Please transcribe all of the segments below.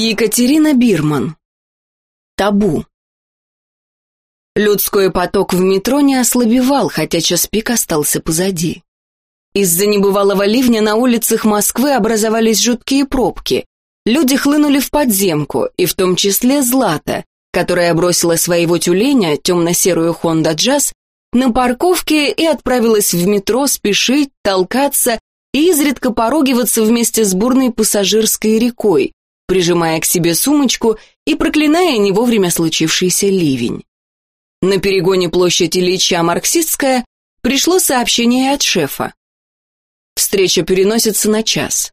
Екатерина Бирман. Табу. Людской поток в метро не ослабевал, хотя час пик остался позади. Из-за небывалого ливня на улицах Москвы образовались жуткие пробки. Люди хлынули в подземку, и в том числе Злата, которая бросила своего тюленя, темно-серую Honda Jazz, на парковке и отправилась в метро спешить, толкаться и изредка поругиваться вместе с бурной пассажирской рекой, прижимая к себе сумочку и проклиная не вовремя случившийся ливень. На перегоне площадь Ильича Марксистская пришло сообщение от шефа. Встреча переносится на час.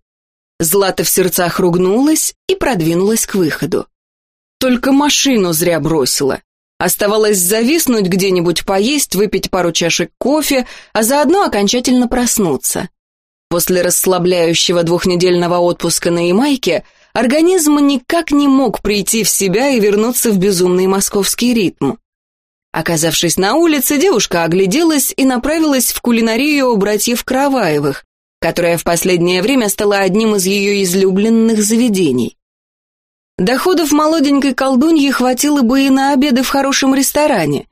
Злата в сердцах ругнулась и продвинулась к выходу. Только машину зря бросила. Оставалось зависнуть где-нибудь поесть, выпить пару чашек кофе, а заодно окончательно проснуться. После расслабляющего двухнедельного отпуска на Ямайке Организм никак не мог прийти в себя и вернуться в безумный московский ритм. Оказавшись на улице, девушка огляделась и направилась в кулинарию у братьев Караваевых, которая в последнее время стала одним из ее излюбленных заведений. Доходов молоденькой колдуньи хватило бы и на обеды в хорошем ресторане.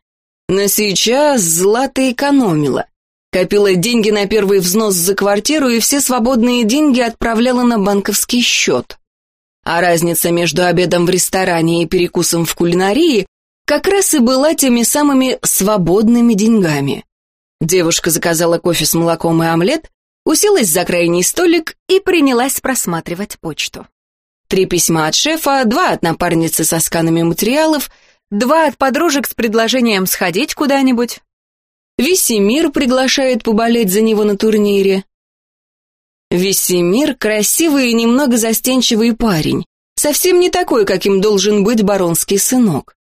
Но сейчас Злата экономила. Копила деньги на первый взнос за квартиру и все свободные деньги отправляла на банковский счет. А разница между обедом в ресторане и перекусом в кулинарии как раз и была теми самыми свободными деньгами. Девушка заказала кофе с молоком и омлет, уселась за крайний столик и принялась просматривать почту. Три письма от шефа, два от напарницы со сканами материалов, два от подружек с предложением сходить куда-нибудь. Весемир приглашает поболеть за него на турнире. Весемир — красивый и немного застенчивый парень, совсем не такой, каким должен быть баронский сынок.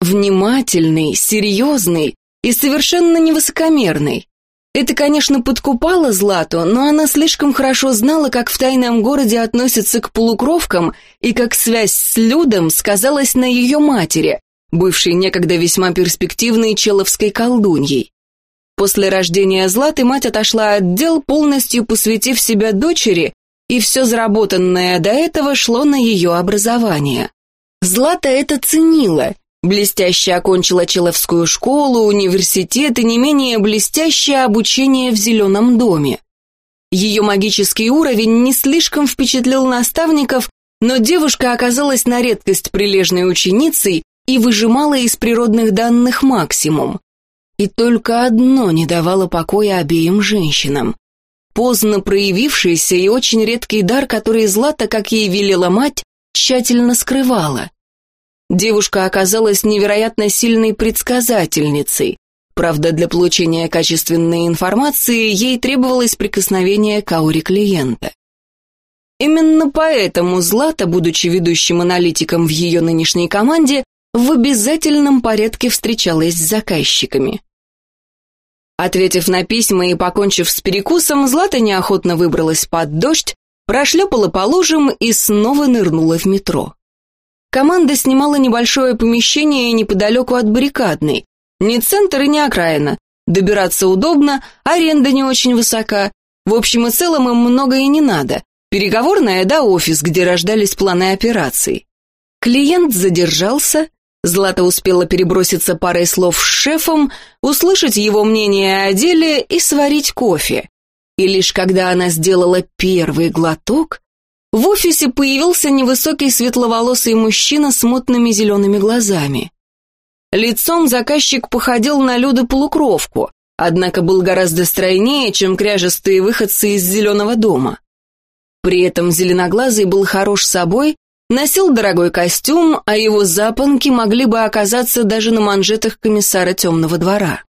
Внимательный, серьезный и совершенно невысокомерный. Это, конечно, подкупало Злату, но она слишком хорошо знала, как в тайном городе относятся к полукровкам и как связь с Людом сказалась на ее матери, бывшей некогда весьма перспективной человской колдуньей. После рождения Златы мать отошла от дел, полностью посвятив себя дочери, и все заработанное до этого шло на ее образование. Злата это ценила, блестяще окончила Человскую школу, университет и не менее блестящее обучение в Зеленом доме. Ее магический уровень не слишком впечатлил наставников, но девушка оказалась на редкость прилежной ученицей и выжимала из природных данных максимум. И только одно не давало покоя обеим женщинам. Поздно проявившийся и очень редкий дар, который Злата, как ей велела мать, тщательно скрывала. Девушка оказалась невероятно сильной предсказательницей. Правда, для получения качественной информации ей требовалось прикосновение к ауре клиента. Именно поэтому Злата, будучи ведущим аналитиком в ее нынешней команде, в обязательном порядке встречалась с заказчиками. Ответив на письма и покончив с перекусом, Злата неохотно выбралась под дождь, прошлепала по лужам и снова нырнула в метро. Команда снимала небольшое помещение неподалеку от баррикадной. Ни центр ни окраина. Добираться удобно, аренда не очень высока. В общем и целом им много и не надо. Переговорная да офис, где рождались планы операций. Клиент задержался, Злата успела переброситься парой слов с шефом, услышать его мнение о деле и сварить кофе. И лишь когда она сделала первый глоток, в офисе появился невысокий светловолосый мужчина с мутными зелеными глазами. Лицом заказчик походил на Люду-полукровку, однако был гораздо стройнее, чем кряжестые выходцы из зеленого дома. При этом зеленоглазый был хорош собой Носил дорогой костюм, а его запонки могли бы оказаться даже на манжетах комиссара темного двора.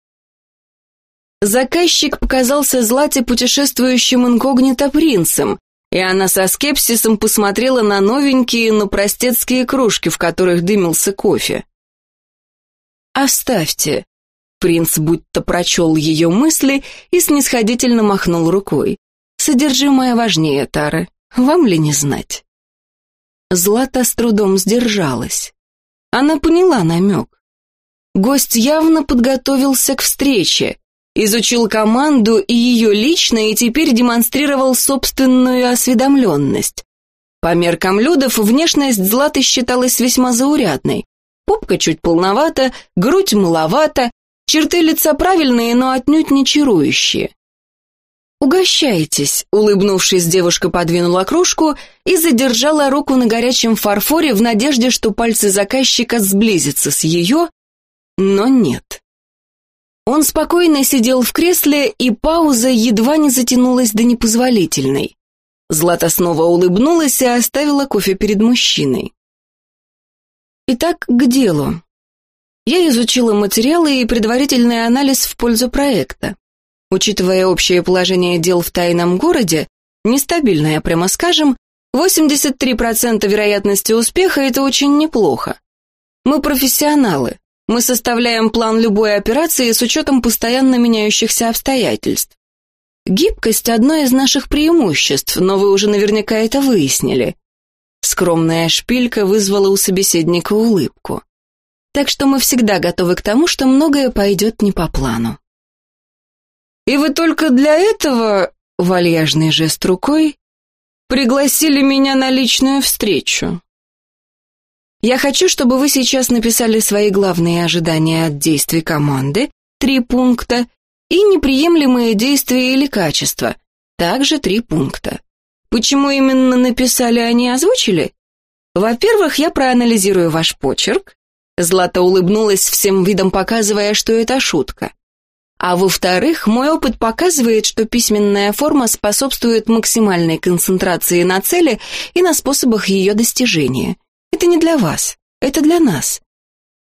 Заказчик показался Злате путешествующим инкогнито-принцем, и она со скепсисом посмотрела на новенькие, но простецкие кружки, в которых дымился кофе. «Оставьте», — принц будто прочел ее мысли и снисходительно махнул рукой. «Содержимое важнее, Тара, вам ли не знать?» Злата с трудом сдержалась. Она поняла намек. Гость явно подготовился к встрече, изучил команду и ее лично, и теперь демонстрировал собственную осведомленность. По меркам Людов внешность Златы считалась весьма заурядной. Попка чуть полновата, грудь маловата, черты лица правильные, но отнюдь не чарующие. «Угощайтесь», — улыбнувшись, девушка подвинула кружку и задержала руку на горячем фарфоре в надежде, что пальцы заказчика сблизятся с ее, но нет. Он спокойно сидел в кресле, и пауза едва не затянулась до непозволительной. Злата снова улыбнулась и оставила кофе перед мужчиной. Итак, к делу. Я изучила материалы и предварительный анализ в пользу проекта. Учитывая общее положение дел в тайном городе, нестабильное, прямо скажем, 83% вероятности успеха – это очень неплохо. Мы профессионалы. Мы составляем план любой операции с учетом постоянно меняющихся обстоятельств. Гибкость – одно из наших преимуществ, но вы уже наверняка это выяснили. Скромная шпилька вызвала у собеседника улыбку. Так что мы всегда готовы к тому, что многое пойдет не по плану. И вы только для этого, вальяжный жест рукой, пригласили меня на личную встречу. Я хочу, чтобы вы сейчас написали свои главные ожидания от действий команды, три пункта, и неприемлемые действия или качества, также три пункта. Почему именно написали, а не озвучили? Во-первых, я проанализирую ваш почерк. Злата улыбнулась всем видом, показывая, что это шутка. А во-вторых, мой опыт показывает, что письменная форма способствует максимальной концентрации на цели и на способах ее достижения. Это не для вас, это для нас.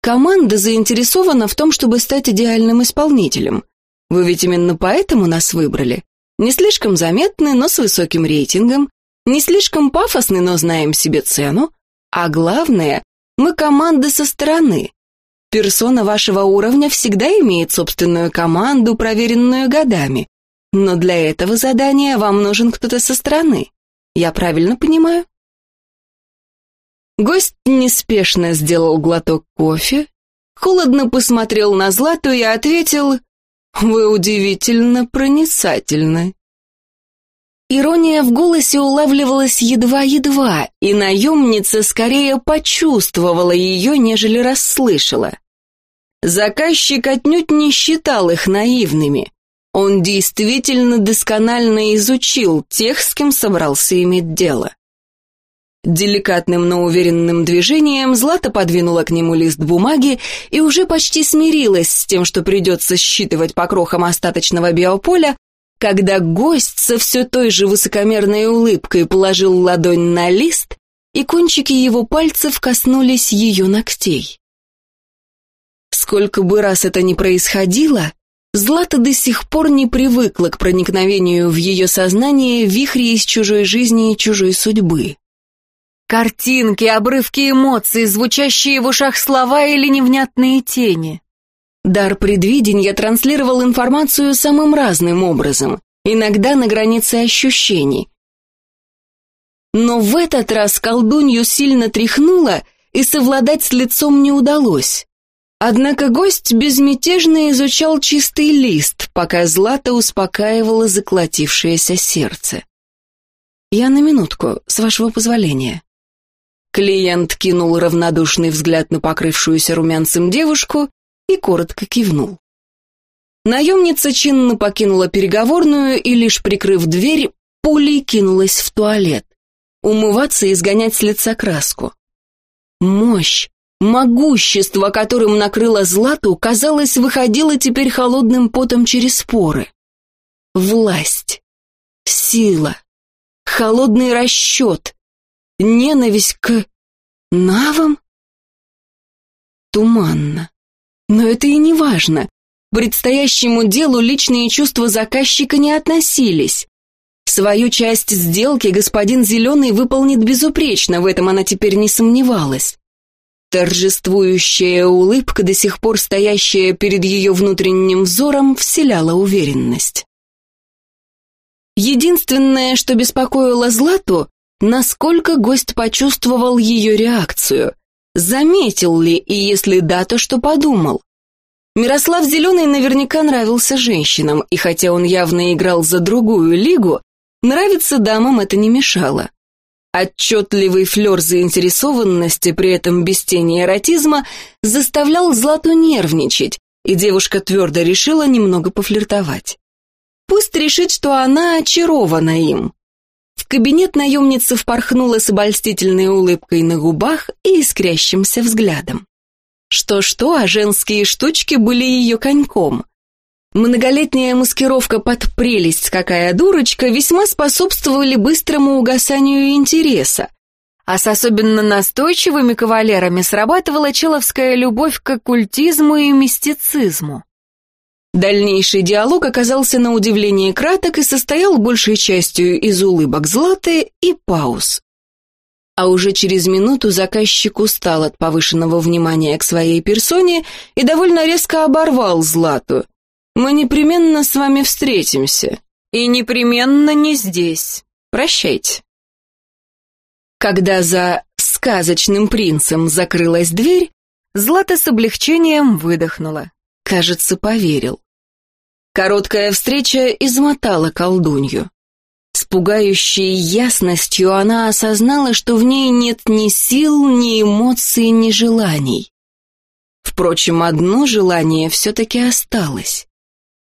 Команда заинтересована в том, чтобы стать идеальным исполнителем. Вы ведь именно поэтому нас выбрали. Не слишком заметны, но с высоким рейтингом, не слишком пафосны, но знаем себе цену, а главное, мы команда со стороны. Персона вашего уровня всегда имеет собственную команду, проверенную годами. Но для этого задания вам нужен кто-то со стороны. Я правильно понимаю? Гость неспешно сделал глоток кофе, холодно посмотрел на Злату и ответил «Вы удивительно проницательны». Ирония в голосе улавливалась едва-едва, и наемница скорее почувствовала ее, нежели расслышала. Заказчик отнюдь не считал их наивными. Он действительно досконально изучил тех, с кем собрался иметь дело. Деликатным, но уверенным движением Злата подвинула к нему лист бумаги и уже почти смирилась с тем, что придется считывать по крохам остаточного биополя, когда гость со все той же высокомерной улыбкой положил ладонь на лист, и кончики его пальцев коснулись ее ногтей. Сколько бы раз это ни происходило, Злата до сих пор не привыкла к проникновению в ее сознание вихри из чужой жизни и чужой судьбы. Картинки, обрывки эмоций, звучащие в ушах слова или невнятные тени. Дар предвидения транслировал информацию самым разным образом, иногда на границе ощущений. Но в этот раз колдунью сильно тряхнуло, и совладать с лицом не удалось. Однако гость безмятежно изучал чистый лист, пока Злата успокаивала заколотившееся сердце. «Я на минутку, с вашего позволения». Клиент кинул равнодушный взгляд на покрывшуюся румянцем девушку и коротко кивнул. Наемница чинно покинула переговорную и, лишь прикрыв дверь, пулей кинулась в туалет. Умываться и сгонять с лица краску. Мощь, могущество, которым накрыло Злату, казалось, выходило теперь холодным потом через споры. Власть, сила, холодный расчет, Ненависть к... навам? Туманно. Но это и не важно. Предстоящему делу личные чувства заказчика не относились. Свою часть сделки господин Зеленый выполнит безупречно, в этом она теперь не сомневалась. Торжествующая улыбка, до сих пор стоящая перед ее внутренним взором, вселяла уверенность. Единственное, что беспокоило Злату, Насколько гость почувствовал ее реакцию? Заметил ли, и если да, то что подумал? Мирослав Зеленый наверняка нравился женщинам, и хотя он явно играл за другую лигу, нравиться дамам это не мешало. Отчетливый флер заинтересованности, при этом без тени эротизма, заставлял Злату нервничать, и девушка твердо решила немного пофлиртовать. Пусть решит, что она очарована им. В кабинет наемница впорхнула с обольстительной улыбкой на губах и искрящимся взглядом. Что-что, а женские штучки были ее коньком. Многолетняя маскировка под прелесть какая дурочка весьма способствовали быстрому угасанию интереса. А с особенно настойчивыми кавалерами срабатывала человская любовь к оккультизму и мистицизму. Дальнейший диалог оказался на удивление краток и состоял большей частью из улыбок Златы и пауз. А уже через минуту заказчик устал от повышенного внимания к своей персоне и довольно резко оборвал Злату – мы непременно с вами встретимся. И непременно не здесь. Прощайте. Когда за сказочным принцем закрылась дверь, Злата с облегчением выдохнула. Кажется, поверил. Короткая встреча измотала колдунью. С пугающей ясностью она осознала, что в ней нет ни сил, ни эмоций, ни желаний. Впрочем, одно желание все-таки осталось.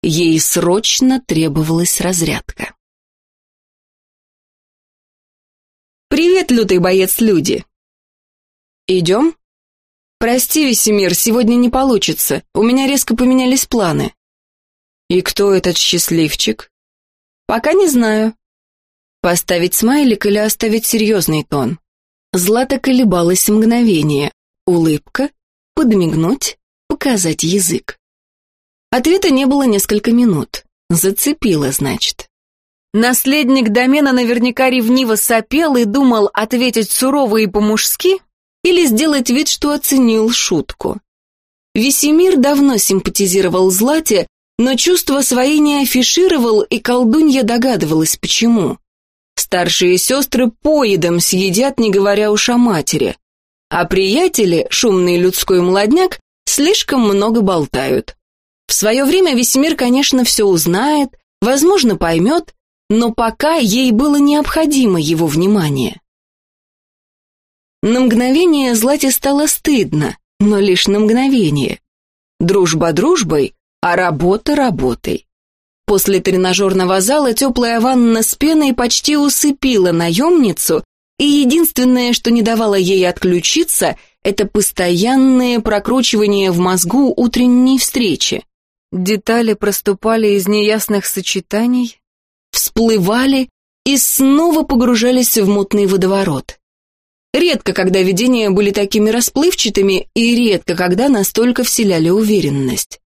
Ей срочно требовалась разрядка. «Привет, лютый боец-люди!» «Идем?» «Прости, Весемир, сегодня не получится. У меня резко поменялись планы». «И кто этот счастливчик?» «Пока не знаю». Поставить смайлик или оставить серьезный тон? Злата колебалась мгновение. Улыбка, подмигнуть, показать язык. Ответа не было несколько минут. Зацепило, значит. Наследник домена наверняка ревниво сопел и думал ответить сурово и по-мужски или сделать вид, что оценил шутку. Весемир давно симпатизировал Злате, но чувства свои не афишировал, и колдунья догадывалась, почему. Старшие сестры поедом съедят, не говоря уж о матери. А приятели, шумный людской молодняк, слишком много болтают. В свое время весь мир, конечно, все узнает, возможно, поймет, но пока ей было необходимо его внимание. На мгновение Злате стало стыдно, но лишь на мгновение. Дружба дружбой, а работа работой. После тренажерного зала теплая ванна с пеной почти усыпила наемницу, и единственное, что не давало ей отключиться, это постоянное прокручивание в мозгу утренней встречи. Детали проступали из неясных сочетаний, всплывали и снова погружались в мутный водоворот. Редко, когда видения были такими расплывчатыми, и редко, когда настолько вселяли уверенность.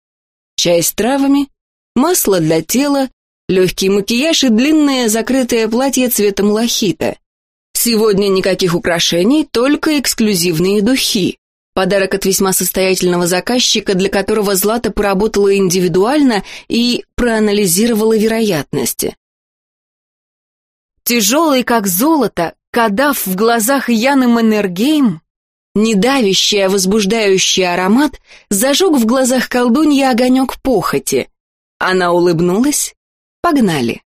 Чай с травами, масло для тела, легкий макияж и длинное закрытое платье цвета малахита. Сегодня никаких украшений, только эксклюзивные духи. Подарок от весьма состоятельного заказчика, для которого Злата поработала индивидуально и проанализировала вероятности. Тяжелый, как золото, кадав в глазах Яны Маннергейм, недавящий, а возбуждающий аромат, зажег в глазах колдуньи огонек похоти. Она улыбнулась. Погнали.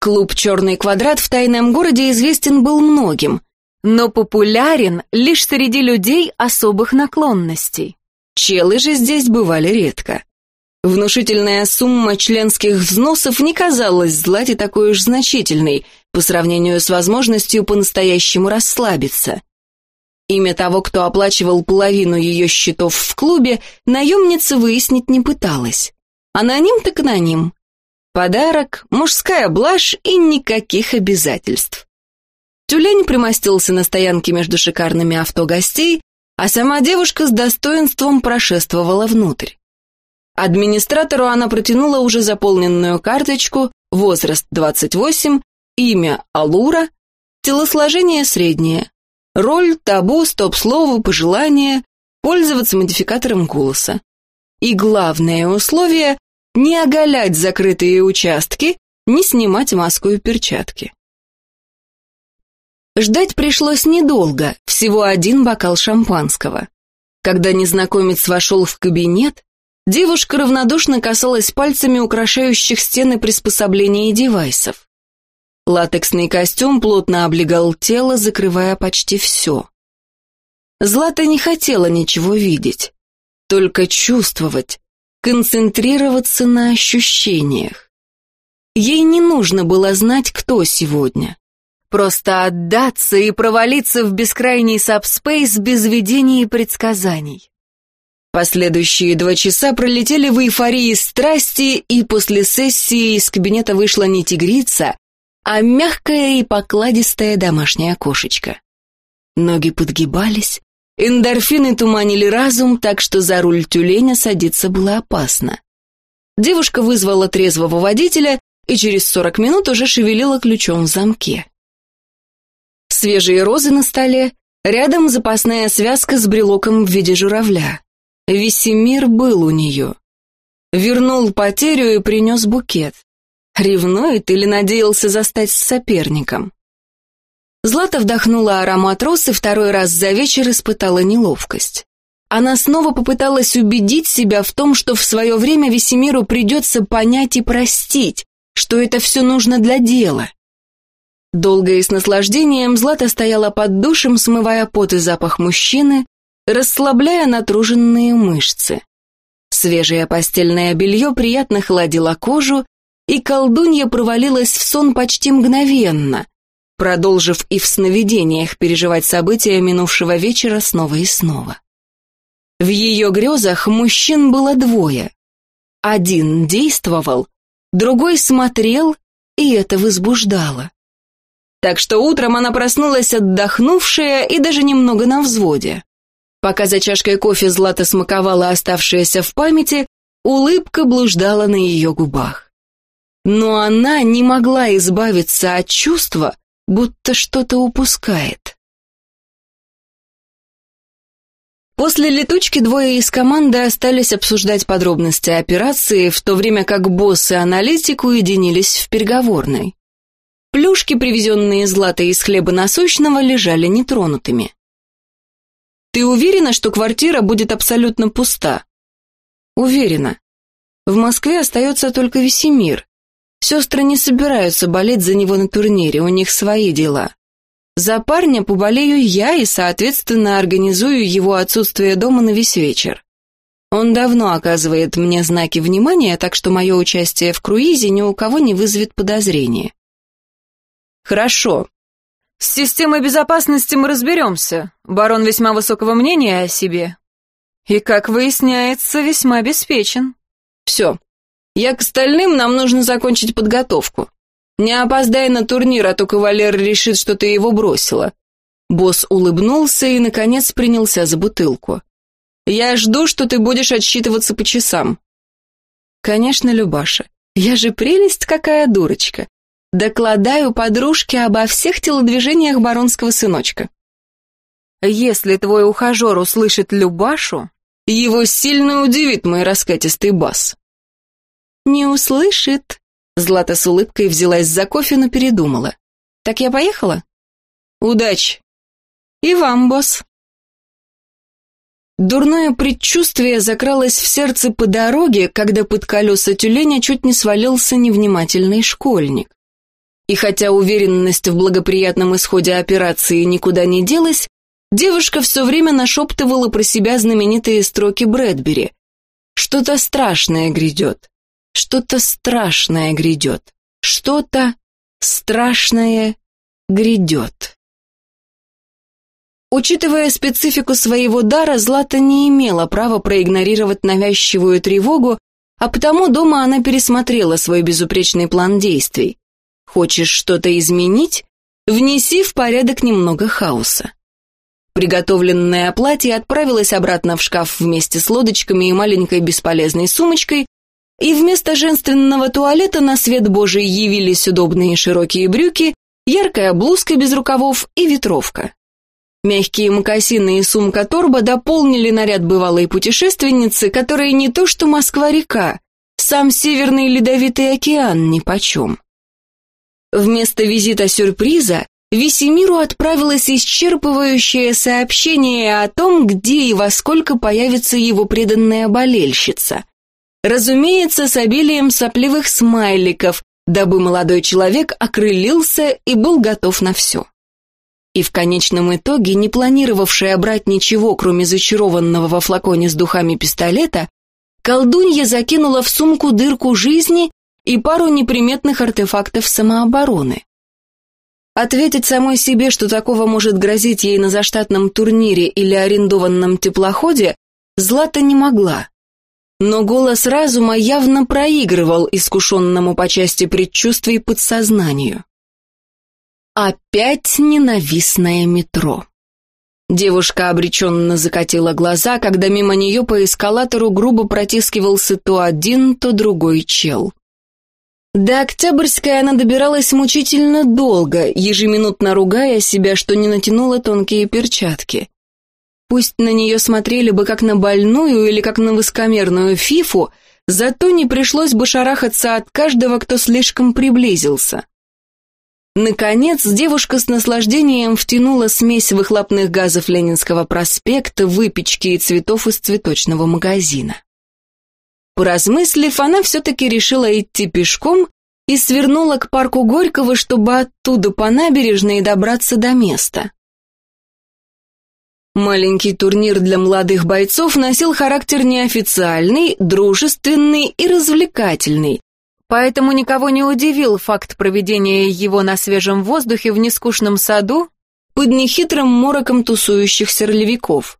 Клуб «Черный квадрат» в тайном городе известен был многим – но популярен лишь среди людей особых наклонностей. Челы же здесь бывали редко. Внушительная сумма членских взносов не казалась Злате такой уж значительной по сравнению с возможностью по-настоящему расслабиться. Имя того, кто оплачивал половину ее счетов в клубе, наемница выяснить не пыталась. Аноним так аноним. Подарок, мужская блажь и никаких обязательств. Тюлень примостился на стоянке между шикарными авто гостей, а сама девушка с достоинством прошествовала внутрь. Администратору она протянула уже заполненную карточку, возраст 28, имя Алура, телосложение среднее, роль, табу, стоп-слово, пожелание, пользоваться модификатором голоса. И главное условие – не оголять закрытые участки, не снимать маску и перчатки. Ждать пришлось недолго, всего один бокал шампанского. Когда незнакомец вошел в кабинет, девушка равнодушно касалась пальцами украшающих стены приспособлений и девайсов. Латексный костюм плотно облегал тело, закрывая почти все. Злата не хотела ничего видеть, только чувствовать, концентрироваться на ощущениях. Ей не нужно было знать, кто сегодня. Просто отдаться и провалиться в бескрайний сабспейс без видений и предсказаний. Последующие два часа пролетели в эйфории страсти, и после сессии из кабинета вышла не тигрица, а мягкая и покладистая домашняя кошечка. Ноги подгибались, эндорфины туманили разум, так что за руль тюленя садиться было опасно. Девушка вызвала трезвого водителя и через сорок минут уже шевелила ключом в замке. Свежие розы на столе, рядом запасная связка с брелоком в виде журавля. Весемир был у нее. Вернул потерю и принес букет. Ревнует или надеялся застать с соперником? Злата вдохнула аромат роз и второй раз за вечер испытала неловкость. Она снова попыталась убедить себя в том, что в свое время Весемиру придется понять и простить, что это все нужно для дела. Долго и с наслаждением Злата стояла под душем, смывая пот и запах мужчины, расслабляя натруженные мышцы. Свежее постельное белье приятно холодило кожу, и колдунья провалилась в сон почти мгновенно, продолжив и в сновидениях переживать события минувшего вечера снова и снова. В ее грезах мужчин было двое. Один действовал, другой смотрел, и это возбуждало. Так что утром она проснулась отдохнувшая и даже немного на взводе. Пока за чашкой кофе Злата смаковала оставшееся в памяти, улыбка блуждала на ее губах. Но она не могла избавиться от чувства, будто что-то упускает. После летучки двое из команды остались обсуждать подробности операции, в то время как босс и аналитик уединились в переговорной. Плюшки, привезенные Златой из хлеба насущного, лежали нетронутыми. Ты уверена, что квартира будет абсолютно пуста? Уверена. В Москве остается только Весемир. Сестры не собираются болеть за него на турнире, у них свои дела. За парня поболею я и, соответственно, организую его отсутствие дома на весь вечер. Он давно оказывает мне знаки внимания, так что мое участие в круизе ни у кого не вызовет подозрения. Хорошо, с системой безопасности мы разберемся. Барон весьма высокого мнения о себе. И, как выясняется, весьма обеспечен. Все. Я к остальным, нам нужно закончить подготовку. Не опоздай на турнир, а то кавалер решит, что ты его бросила. Босс улыбнулся и, наконец, принялся за бутылку. Я жду, что ты будешь отсчитываться по часам. Конечно, Любаша. Я же прелесть какая дурочка. Докладаю подружке обо всех телодвижениях баронского сыночка. Если твой ухажер услышит Любашу, его сильно удивит мой раскатистый бас. Не услышит. Злата с улыбкой взялась за кофе, но передумала. Так я поехала? Удачи. И вам, босс. Дурное предчувствие закралось в сердце по дороге, когда под колеса тюленя чуть не свалился невнимательный школьник. И хотя уверенность в благоприятном исходе операции никуда не делась, девушка все время нашептывала про себя знаменитые строки Брэдбери. «Что-то страшное грядет, что-то страшное грядет, что-то страшное грядет». Учитывая специфику своего дара, Злата не имела права проигнорировать навязчивую тревогу, а потому дома она пересмотрела свой безупречный план действий. Хочешь что-то изменить? Внеси в порядок немного хаоса. Приготовленное платье отправилось обратно в шкаф вместе с лодочками и маленькой бесполезной сумочкой, и вместо женственного туалета на свет Божий явились удобные широкие брюки, яркая блузка без рукавов и ветровка. Мягкие мокасины и сумка-торба дополнили наряд бывалой путешественницы, которая не то что Москва-река, сам Северный Ледовитый океан нипочем. Вместо визита-сюрприза Весемиру отправилось исчерпывающее сообщение о том, где и во сколько появится его преданная болельщица. Разумеется, с обилием сопливых смайликов, дабы молодой человек окрылился и был готов на все. И в конечном итоге, не планировавшая брать ничего, кроме зачарованного во флаконе с духами пистолета, колдунья закинула в сумку дырку жизни и пару неприметных артефактов самообороны. Ответить самой себе, что такого может грозить ей на заштатном турнире или арендованном теплоходе, Злата не могла. Но голос разума явно проигрывал искушенному по части предчувствий подсознанию. Опять ненавистное метро. Девушка обреченно закатила глаза, когда мимо нее по эскалатору грубо протискивался то один, то другой чел. До Октябрьской она добиралась мучительно долго, ежеминутно ругая себя, что не натянула тонкие перчатки. Пусть на нее смотрели бы как на больную или как на высокомерную фифу, зато не пришлось бы шарахаться от каждого, кто слишком приблизился. Наконец, девушка с наслаждением втянула смесь выхлопных газов Ленинского проспекта, выпечки и цветов из цветочного магазина. Поразмыслив, она все-таки решила идти пешком и свернула к парку Горького, чтобы оттуда по набережной добраться до места. Маленький турнир для молодых бойцов носил характер неофициальный, дружественный и развлекательный, поэтому никого не удивил факт проведения его на свежем воздухе в нескучном саду под нехитрым мороком тусующихся ролевиков.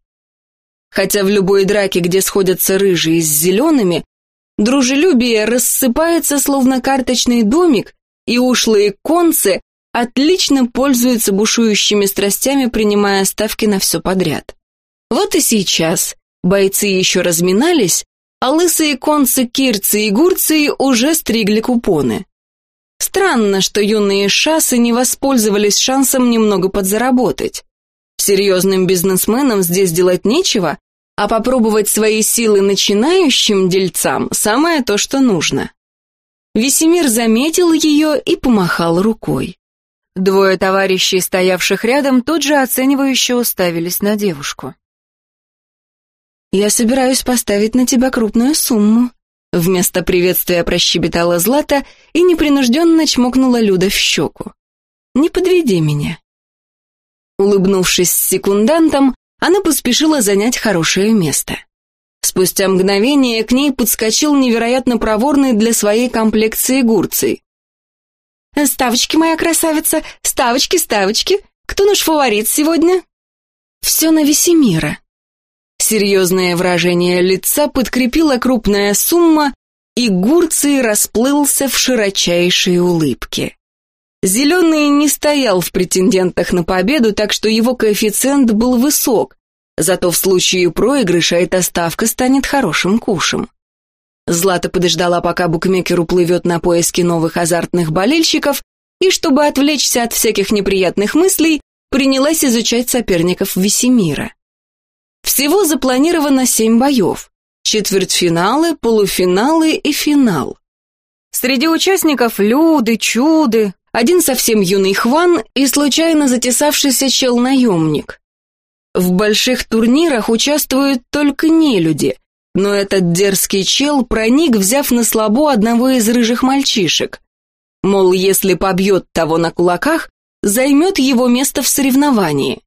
Хотя в любой драке, где сходятся рыжие с зелеными, Дружелюбие рассыпается, словно карточный домик, и ушлые концы отлично пользуются бушующими страстями, принимая ставки на все подряд. Вот и сейчас бойцы еще разминались, а лысые концы Кирцы и Гурции уже стригли купоны. Странно, что юные шассы не воспользовались шансом немного подзаработать. Серьезным бизнесменам здесь делать нечего, а попробовать свои силы начинающим дельцам – самое то, что нужно. Весемир заметил ее и помахал рукой. Двое товарищей, стоявших рядом, тут же оценивающе уставились на девушку. «Я собираюсь поставить на тебя крупную сумму», Вместо приветствия прощебетала Злата и непринужденно чмокнула Люда в щеку. «Не подведи меня». Улыбнувшись секундантом, она поспешила занять хорошее место. Спустя мгновение к ней подскочил невероятно проворный для своей комплекции Гурций. «Ставочки, моя красавица, ставочки, ставочки. Кто наш фаворит сегодня?» «Все на Весемира». Серьезное выражение лица подкрепила крупная сумма, и Гурций расплылся в широчайшей улыбке. Зеленый не стоял в претендентах на победу, так что его коэффициент был высок, зато в случае проигрыша эта ставка станет хорошим кушем. Злата подождала, пока букмекер уплывет на поиски новых азартных болельщиков, и, чтобы отвлечься от всяких неприятных мыслей, принялась изучать соперников Весемира. Всего запланировано семь боев. Четвертьфиналы, полуфиналы и финал. Среди участников Люды, Чуды, один совсем юный Хван и случайно затесавшийся чел-наемник. В больших турнирах участвуют только нелюди, но этот дерзкий чел проник, взяв на слабо одного из рыжих мальчишек. Мол, если побьет того на кулаках, займет его место в соревновании.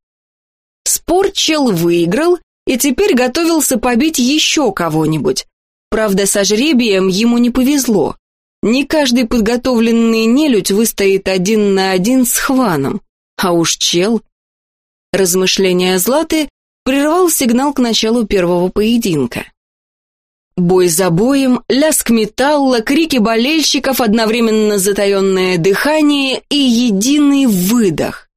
Спор чел выиграл и теперь готовился побить еще кого-нибудь. Правда, со жребием ему не повезло. Не каждый подготовленный нелюдь выстоит один на один с Хваном, а уж чел. Размышления Златы прервал сигнал к началу первого поединка. Бой за боем, лязг металла, крики болельщиков, одновременно затаенное дыхание и единый выдох.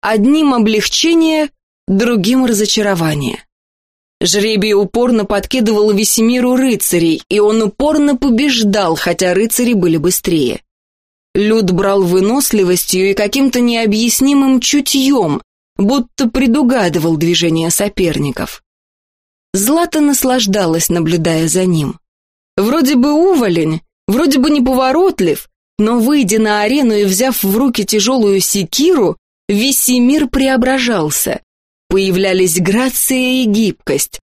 Одним облегчение, другим разочарование. Жребий упорно подкидывал Весемиру рыцарей, и он упорно побеждал, хотя рыцари были быстрее. Люд брал выносливостью и каким-то необъяснимым чутьем, будто предугадывал движения соперников. Злата наслаждалась, наблюдая за ним. Вроде бы уволень, вроде бы неповоротлив, но, выйдя на арену и взяв в руки тяжелую секиру, Весемир преображался. Появлялись грация и гибкость.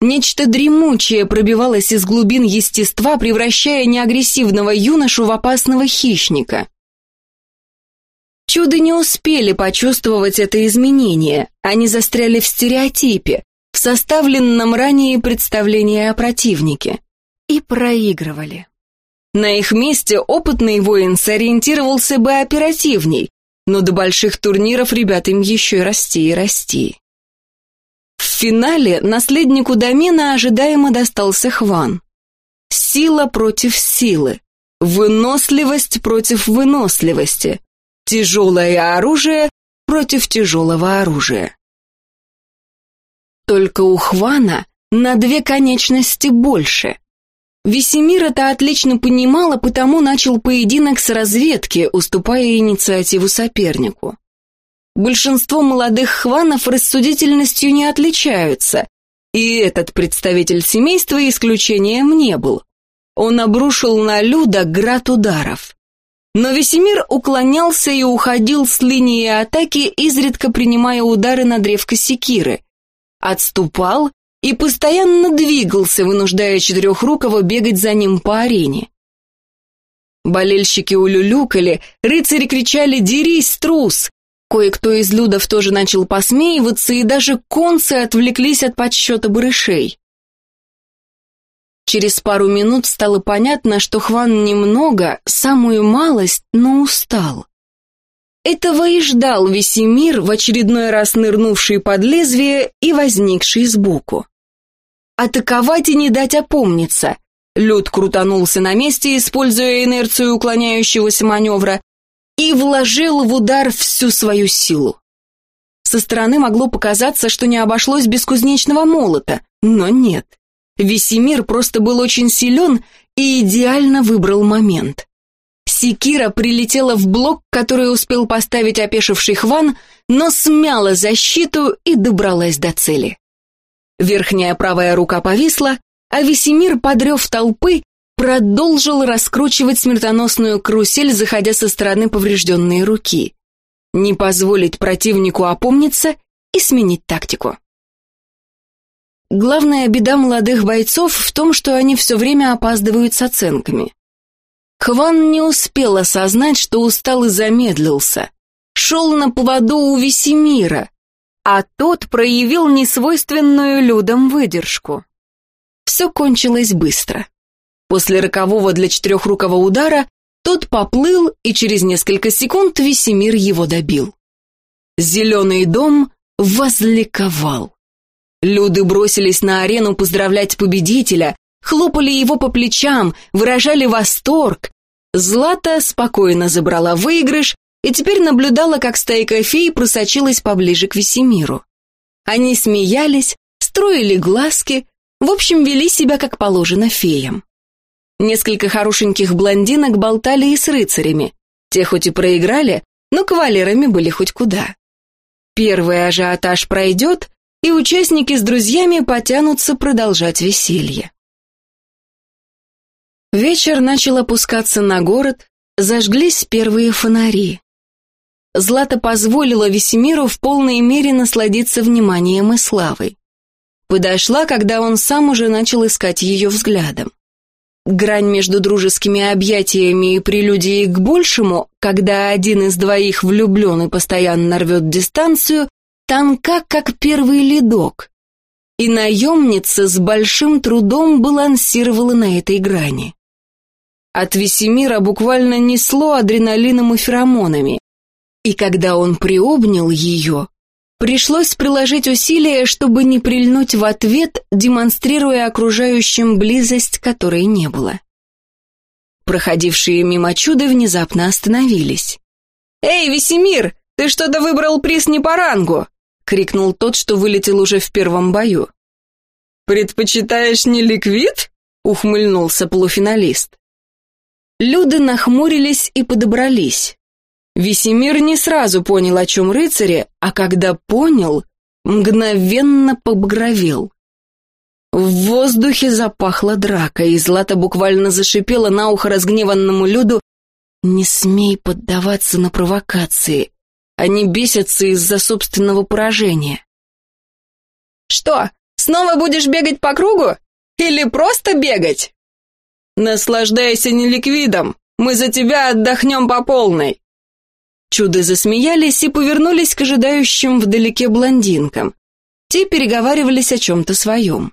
Нечто дремучее пробивалось из глубин естества, превращая неагрессивного юношу в опасного хищника. Чуды не успели почувствовать это изменение, они застряли в стереотипе, в составленном ранее представлении о противнике, и проигрывали. На их месте опытный воин сориентировался бы оперативней, но до больших турниров ребятам еще и расти и расти. В финале наследнику домена ожидаемо достался Хван. Сила против силы, выносливость против выносливости, тяжелое оружие против тяжелого оружия. Только у Хвана на две конечности больше. Весемир это отлично понимал, а потому начал поединок с разведки, уступая инициативу сопернику. Большинство молодых хванов рассудительностью не отличаются, и этот представитель семейства исключением не был. Он обрушил на Люда град ударов. Но Весемир уклонялся и уходил с линии атаки, изредка принимая удары на древко секиры. Отступал и постоянно двигался, вынуждая Четырехрукого бегать за ним по арене. Болельщики улюлюкали, рыцари кричали «Дерись, трус!», Кое-кто из людов тоже начал посмеиваться, и даже концы отвлеклись от подсчета барышей. Через пару минут стало понятно, что Хван немного, самую малость, но устал. Этого и ждал Весемир, в очередной раз нырнувший под лезвие и возникший сбоку. Атаковать и не дать опомниться. Люд крутанулся на месте, используя инерцию уклоняющегося маневра, и вложил в удар всю свою силу. Со стороны могло показаться, что не обошлось без кузнечного молота, но нет. Весемир просто был очень силен и идеально выбрал момент. Секира прилетела в блок, который успел поставить опешивший Хван, но смяла защиту и добралась до цели. Верхняя правая рука повисла, а Весемир, подрев толпы, продолжил раскручивать смертоносную карусель, заходя со стороны поврежденной руки. Не позволить противнику опомниться и сменить тактику. Главная беда молодых бойцов в том, что они все время опаздывают с оценками. Хван не успел осознать, что устал и замедлился. Шел на поводу у Весемира, а тот проявил несвойственную людям выдержку. Все кончилось быстро. После рокового для четырехрукого удара тот поплыл, и через несколько секунд Весемир его добил. Зеленый дом возликовал. Люди бросились на арену поздравлять победителя, хлопали его по плечам, выражали восторг. Злата спокойно забрала выигрыш и теперь наблюдала, как стайка фей просочилась поближе к Весемиру. Они смеялись, строили глазки, в общем, вели себя как положено феям. Несколько хорошеньких блондинок болтали и с рыцарями. Те хоть и проиграли, но кавалерами были хоть куда. Первый ажиотаж пройдет, и участники с друзьями потянутся продолжать веселье. Вечер начал опускаться на город, зажглись первые фонари. Злата позволила Весемиру в полной мере насладиться вниманием и славой. Подошла, когда он сам уже начал искать ее взглядом. Грань между дружескими объятиями и прелюдией к большему, когда один из двоих влюблен и постоянно рвет дистанцию, тонка, как первый ледок. И наемница с большим трудом балансировала на этой грани. От Весемира буквально несло адреналином и феромонами. И когда он приобнял ее, Пришлось приложить усилия, чтобы не прильнуть в ответ, демонстрируя окружающим близость, которой не было. Проходившие мимо чуда внезапно остановились. «Эй, Весемир, ты что-то выбрал приз не по рангу!» — крикнул тот, что вылетел уже в первом бою. «Предпочитаешь не ликвид?» — ухмыльнулся полуфиналист. Люды нахмурились и подобрались. Весемир не сразу понял, о чем рыцари, а когда понял, мгновенно побагровел. В воздухе запахло драка, и Злата буквально зашипела на ухо разгневанному Люду «Не смей поддаваться на провокации, они бесятся из-за собственного поражения». «Что, снова будешь бегать по кругу? Или просто бегать?» «Наслаждайся неликвидом, мы за тебя отдохнем по полной». Чуды засмеялись и повернулись к ожидающим вдалеке блондинкам. Те переговаривались о чем-то своем.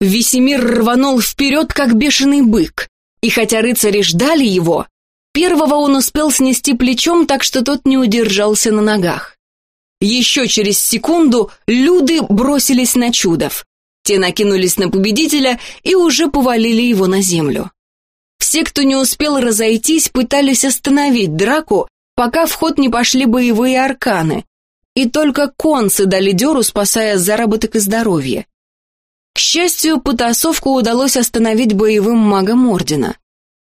Весемир рванул вперед, как бешеный бык, и хотя рыцари ждали его, первого он успел снести плечом, так что тот не удержался на ногах. Еще через секунду люды бросились на чудов. Те накинулись на победителя и уже повалили его на землю. Все, кто не успел разойтись, пытались остановить драку, пока в ход не пошли боевые арканы. И только концы дали дёру, спасая заработок и здоровье. К счастью, потасовку удалось остановить боевым магом Ордена.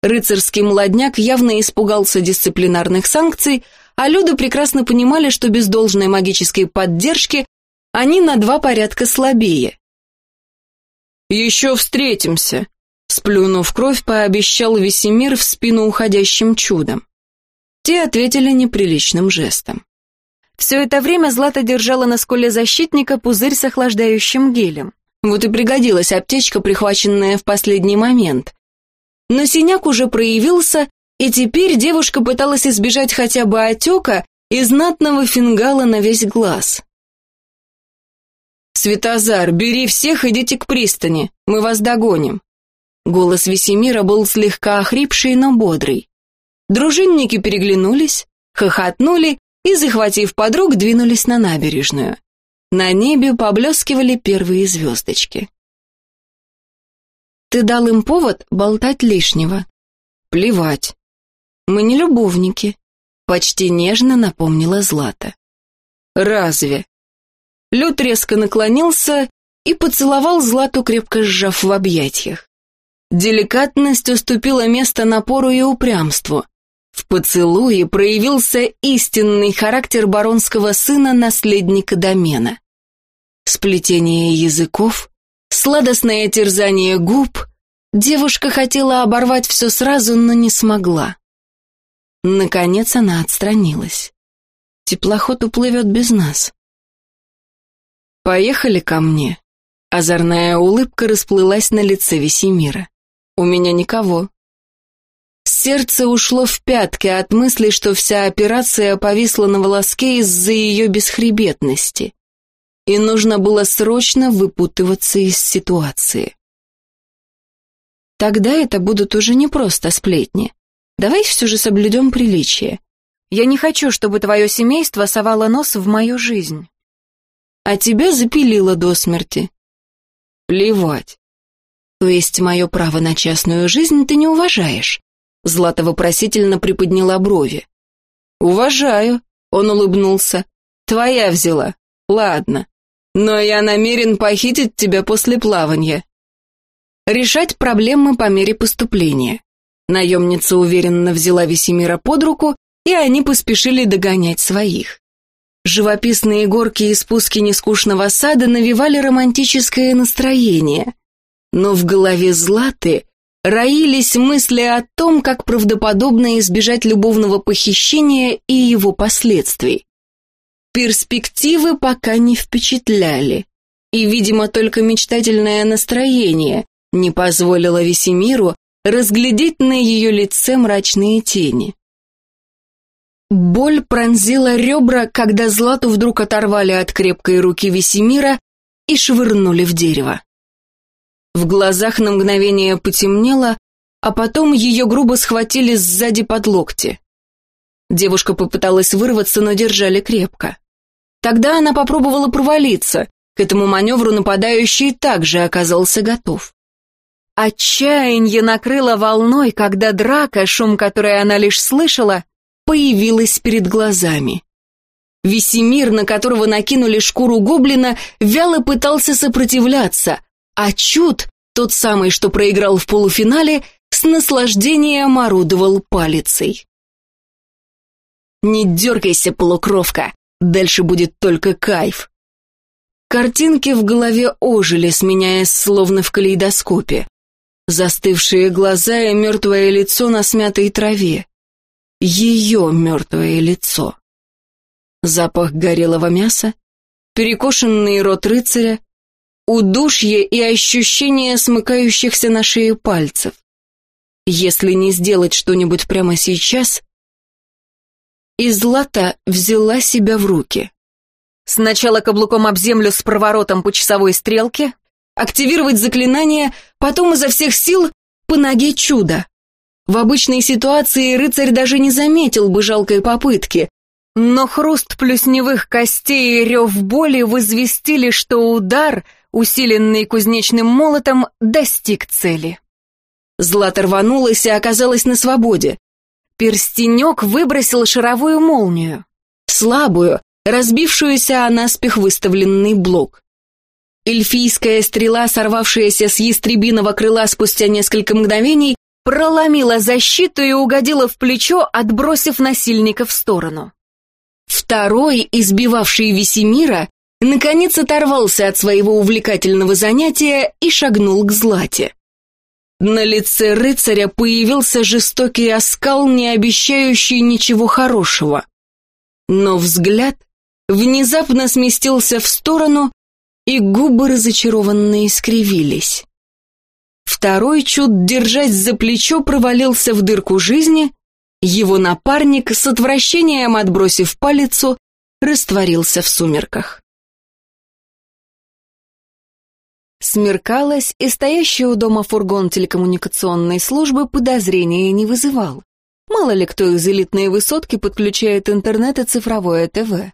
Рыцарский младняк явно испугался дисциплинарных санкций, а люди прекрасно понимали, что без должной магической поддержки они на два порядка слабее. «Еще встретимся», — сплюнув кровь, пообещал Весемир в спину уходящим чудом. Те ответили неприличным жестом. Все это время Злата держала на скуле защитника пузырь с охлаждающим гелем. Вот и пригодилась аптечка, прихваченная в последний момент. Но синяк уже проявился, и теперь девушка пыталась избежать хотя бы отека и знатного фингала на весь глаз. «Светозар, бери всех, идите к пристани, мы вас догоним». Голос Весемира был слегка охрипший, но бодрый. Дружинники переглянулись, хохотнули и, захватив подруг, двинулись на набережную. На небе поблескивали первые звездочки. «Ты дал им повод болтать лишнего?» «Плевать. Мы не любовники», — почти нежно напомнила Злата. «Разве?» Люд резко наклонился и поцеловал Злату, крепко сжав в объятиях. Деликатность уступила место напору и упрямству. В поцелуе проявился истинный характер баронского сына, наследника домена. Сплетение языков, сладостное терзание губ. Девушка хотела оборвать все сразу, но не смогла. Наконец она отстранилась. Теплоход уплывет без нас. «Поехали ко мне». Озорная улыбка расплылась на лице Весемира. «У меня никого». Сердце ушло в пятки от мысли, что вся операция повисла на волоске из-за ее бесхребетности. И нужно было срочно выпутываться из ситуации. Тогда это будут уже не просто сплетни. Давай все же соблюдем приличие. Я не хочу, чтобы твое семейство совало нос в мою жизнь. А тебя запилило до смерти. Плевать. То есть мое право на частную жизнь ты не уважаешь? Злата вопросительно приподняла брови. «Уважаю», — он улыбнулся. «Твоя взяла. Ладно. Но я намерен похитить тебя после плавания». Решать проблемы по мере поступления. Наемница уверенно взяла Весемира под руку, и они поспешили догонять своих. Живописные горки и спуски нескучного сада навевали романтическое настроение. Но в голове Златы роились мысли о том, как правдоподобно избежать любовного похищения и его последствий. Перспективы пока не впечатляли, и, видимо, только мечтательное настроение не позволило Весемиру разглядеть на ее лице мрачные тени. Боль пронзила ребра, когда Злату вдруг оторвали от крепкой руки Весемира и швырнули в дерево. В глазах на мгновение потемнело, а потом ее грубо схватили сзади под локти. Девушка попыталась вырваться, но держали крепко. Тогда она попробовала провалиться, к этому маневру нападающий также оказался готов. Отчаяние накрыло волной, когда драка, шум которой она лишь слышала, появилась перед глазами. Весемир, на которого накинули шкуру гоблина, вяло пытался сопротивляться, а Чуд, тот самый, что проиграл в полуфинале, с наслаждением орудовал палицей. «Не дергайся, полукровка, дальше будет только кайф». Картинки в голове ожили, сменяясь словно в калейдоскопе. Застывшие глаза и мертвое лицо на смятой траве. Ее мертвое лицо. Запах горелого мяса, перекошенный рот рыцаря, удушье и ощущение смыкающихся на шее пальцев. Если не сделать что-нибудь прямо сейчас... И Злата взяла себя в руки. Сначала каблуком об землю с проворотом по часовой стрелке, активировать заклинание, потом изо всех сил по ноге чудо. В обычной ситуации рыцарь даже не заметил бы жалкой попытки, но хруст плюсневых костей и рев боли возвестили, что удар, усиленный кузнечным молотом, достиг цели. Злата рванулась и оказалась на свободе. Перстенек выбросил шаровую молнию. Слабую, разбившуюся о наспех выставленный блок. Эльфийская стрела, сорвавшаяся с ястребиного крыла спустя несколько мгновений, проломила защиту и угодила в плечо, отбросив насильника в сторону. Второй, избивавший Весемира, наконец оторвался от своего увлекательного занятия и шагнул к Злате. На лице рыцаря появился жестокий оскал, не обещающий ничего хорошего. Но взгляд внезапно сместился в сторону, и губы разочарованно искривились. Второй чуд, держась за плечо, провалился в дырку жизни, его напарник, с отвращением отбросив палицу, растворился в сумерках. Смеркалось, и стоящий у дома фургон телекоммуникационной службы подозрения не вызывал. Мало ли кто из элитной высотки подключает интернет и цифровое ТВ.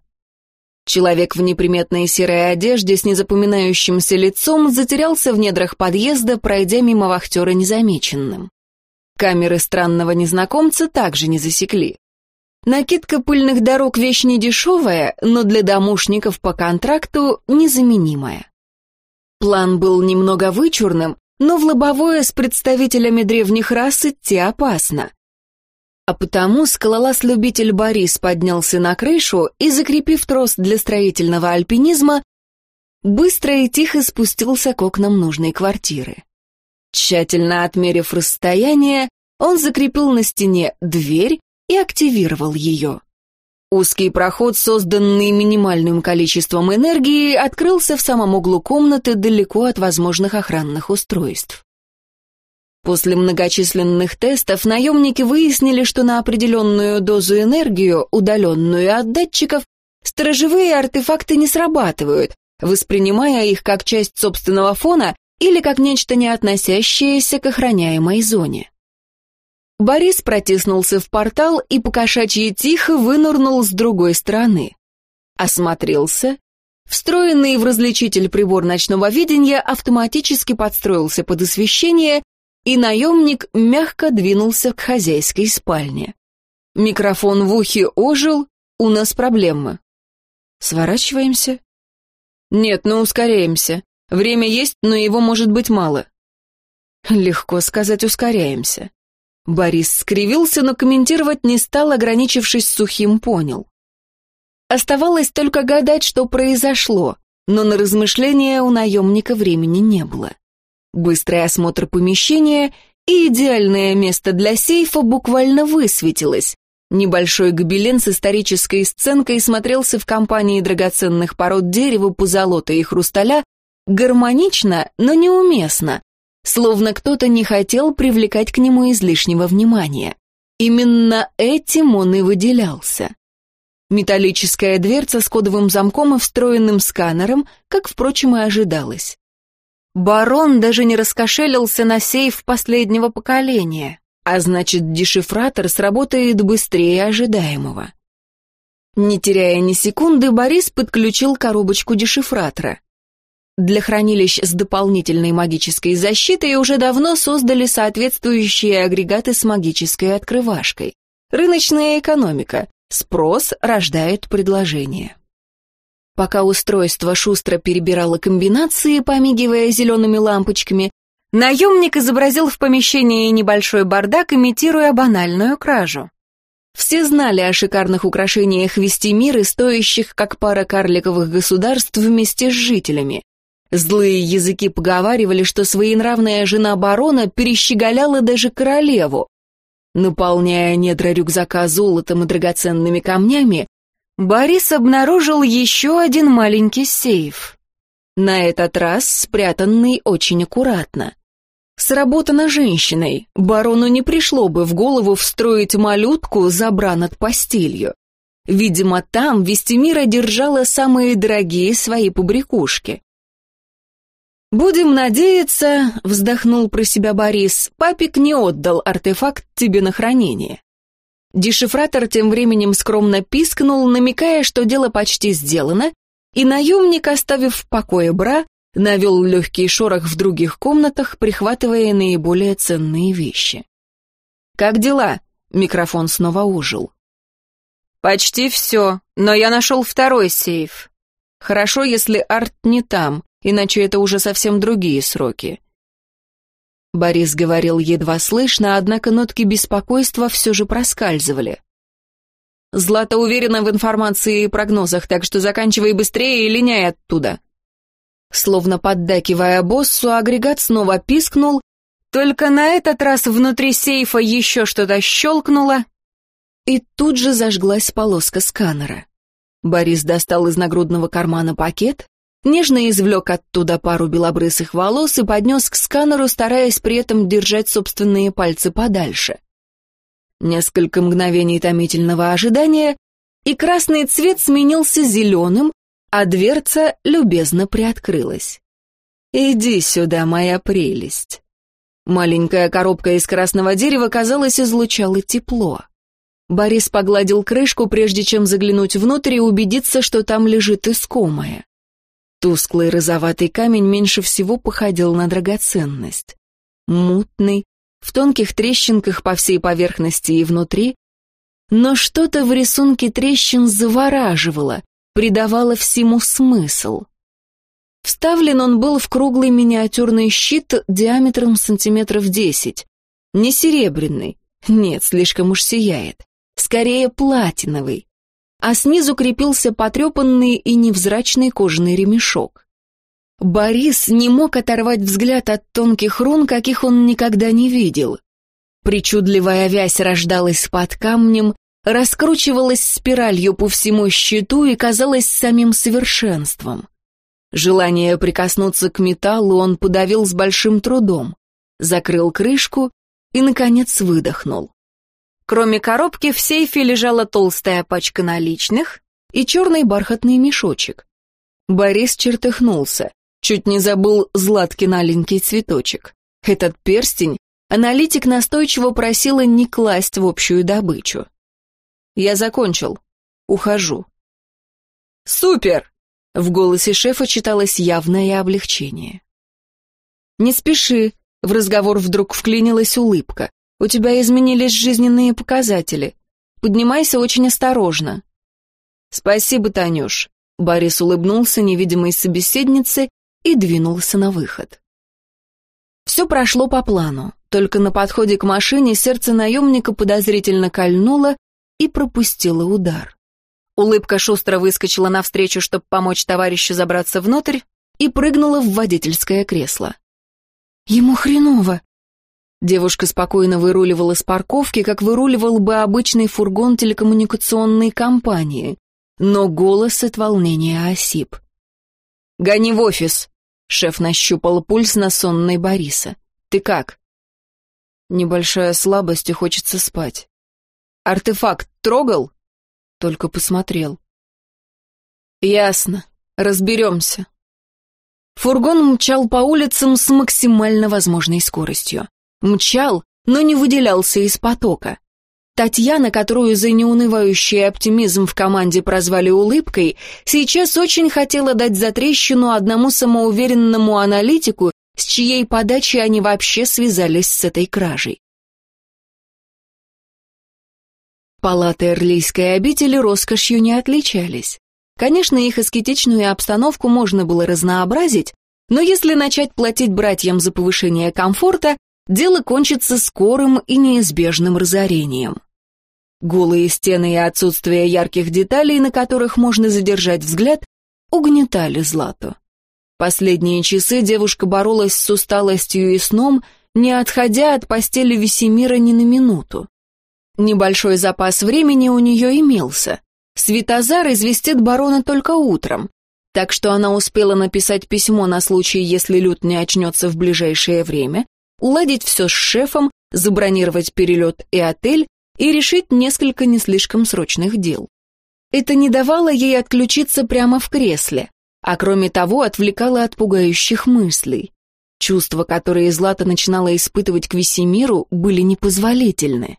Человек в неприметной серой одежде с незапоминающимся лицом затерялся в недрах подъезда, пройдя мимо вахтера незамеченным. Камеры странного незнакомца также не засекли. Накидка пыльных дорог вещь не дешевая, но для домушников по контракту незаменимая. План был немного вычурным, но в лобовое с представителями древних рас идти опасно. А потому скалолаз-любитель Борис поднялся на крышу и, закрепив трос для строительного альпинизма, быстро и тихо спустился к окнам нужной квартиры. Тщательно отмерив расстояние, он закрепил на стене дверь и активировал ее. Узкий проход, созданный минимальным количеством энергии, открылся в самом углу комнаты далеко от возможных охранных устройств. После многочисленных тестов наемники выяснили, что на определенную дозу энергию, удаленную от датчиков, сторожевые артефакты не срабатывают, воспринимая их как часть собственного фона или как нечто не относящееся к охраняемой зоне. Борис протиснулся в портал и покошачьи тихо вынырнул с другой стороны. Осмотрелся. Встроенный в различитель прибор ночного видения автоматически подстроился под освещение, и наемник мягко двинулся к хозяйской спальне. Микрофон в ухе ожил, у нас проблемы. Сворачиваемся? Нет, но ну ускоряемся. Время есть, но его может быть мало. Легко сказать, ускоряемся. Борис скривился, но комментировать не стал, ограничившись сухим понял. Оставалось только гадать, что произошло, но на размышления у наемника времени не было. Быстрый осмотр помещения и идеальное место для сейфа буквально высветилось. Небольшой гобелен с исторической сценкой смотрелся в компании драгоценных пород дерева, позолота и хрусталя гармонично, но неуместно, словно кто-то не хотел привлекать к нему излишнего внимания. Именно этим он и выделялся. Металлическая дверца с кодовым замком и встроенным сканером, как, впрочем, и ожидалось. Барон даже не раскошелился на сейф последнего поколения, а значит, дешифратор сработает быстрее ожидаемого. Не теряя ни секунды, Борис подключил коробочку дешифратора. Для хранилищ с дополнительной магической защитой уже давно создали соответствующие агрегаты с магической открывашкой. Рыночная экономика. Спрос рождает предложение. Пока устройство шустро перебирало комбинации, помигивая зелеными лампочками, наемник изобразил в помещении небольшой бардак, имитируя банальную кражу. Все знали о шикарных украшениях Вестимиры, стоящих как пара карликовых государств вместе с жителями. Злые языки поговаривали, что своенравная жена барона перещеголяла даже королеву. Наполняя недра рюкзака золотом и драгоценными камнями, Борис обнаружил еще один маленький сейф. На этот раз спрятанный очень аккуратно. Сработано женщиной, барону не пришло бы в голову встроить малютку забра над постелью. Видимо, там Вестимира держала самые дорогие свои побрякушки. «Будем надеяться», — вздохнул про себя Борис, — «папик не отдал артефакт тебе на хранение». Дешифратор тем временем скромно пискнул, намекая, что дело почти сделано, и наемник, оставив в покое бра, навел легкий шорох в других комнатах, прихватывая наиболее ценные вещи. «Как дела?» — микрофон снова ужил. «Почти все, но я нашел второй сейф. Хорошо, если арт не там, иначе это уже совсем другие сроки». Борис говорил едва слышно, однако нотки беспокойства все же проскальзывали. «Злата уверена в информации и прогнозах, так что заканчивай быстрее и линяй оттуда». Словно поддакивая боссу, агрегат снова пискнул, только на этот раз внутри сейфа еще что-то щелкнуло, и тут же зажглась полоска сканера. Борис достал из нагрудного кармана пакет, нежно извлек оттуда пару белобрысых волос и поднес к сканеру, стараясь при этом держать собственные пальцы подальше. Несколько мгновений томительного ожидания, и красный цвет сменился зеленым, а дверца любезно приоткрылась. «Иди сюда, моя прелесть». Маленькая коробка из красного дерева, казалось, излучала тепло. Борис погладил крышку, прежде чем заглянуть внутрь и убедиться, что там лежит искомое. Тусклый розоватый камень меньше всего походил на драгоценность. Мутный, в тонких трещинках по всей поверхности и внутри, но что-то в рисунке трещин завораживало, придавало всему смысл. Вставлен он был в круглый миниатюрный щит диаметром сантиметров десять. Не серебряный, нет, слишком уж сияет скорее платиновый, а снизу крепился потрепанный и невзрачный кожаный ремешок. Борис не мог оторвать взгляд от тонких рун, каких он никогда не видел. Причудливая вязь рождалась под камнем, раскручивалась спиралью по всему щиту и казалась самим совершенством. Желание прикоснуться к металлу он подавил с большим трудом, закрыл крышку и, наконец, выдохнул. Кроме коробки в сейфе лежала толстая пачка наличных и черный бархатный мешочек. Борис чертыхнулся, чуть не забыл Златкин аленький цветочек. Этот перстень аналитик настойчиво просила не класть в общую добычу. «Я закончил. Ухожу». «Супер!» — в голосе шефа читалось явное облегчение. «Не спеши», — в разговор вдруг вклинилась улыбка. У тебя изменились жизненные показатели. Поднимайся очень осторожно». «Спасибо, Танюш», — Борис улыбнулся невидимой собеседнице и двинулся на выход. Все прошло по плану, только на подходе к машине сердце наемника подозрительно кольнуло и пропустило удар. Улыбка шустро выскочила навстречу, чтобы помочь товарищу забраться внутрь, и прыгнула в водительское кресло. «Ему хреново», Девушка спокойно выруливала с парковки, как выруливал бы обычный фургон телекоммуникационной компании, но голос от волнения осип. «Гони в офис!» — шеф нащупал пульс на сонной Бориса. «Ты как?» «Небольшая слабость и хочется спать». «Артефакт трогал?» Только посмотрел. «Ясно. Разберемся». Фургон мчал по улицам с максимально возможной скоростью. Мчал, но не выделялся из потока. Татьяна, которую за неунывающий оптимизм в команде прозвали улыбкой, сейчас очень хотела дать затрещину одному самоуверенному аналитику, с чьей подачи они вообще связались с этой кражей. Палаты Эрлийской обители роскошью не отличались. Конечно, их аскетичную обстановку можно было разнообразить, но если начать платить братьям за повышение комфорта, дело кончится скорым и неизбежным разорением. Голые стены и отсутствие ярких деталей, на которых можно задержать взгляд, угнетали Злату. Последние часы девушка боролась с усталостью и сном, не отходя от постели Весемира ни на минуту. Небольшой запас времени у нее имелся. Светозар известит барона только утром. Так что она успела написать письмо на случай, если Люд не очнется в ближайшее время, уладить все с шефом, забронировать перелет и отель и решить несколько не слишком срочных дел. Это не давало ей отключиться прямо в кресле, а кроме того отвлекало от пугающих мыслей. Чувства, которые Злата начинала испытывать к Весемиру, были непозволительны.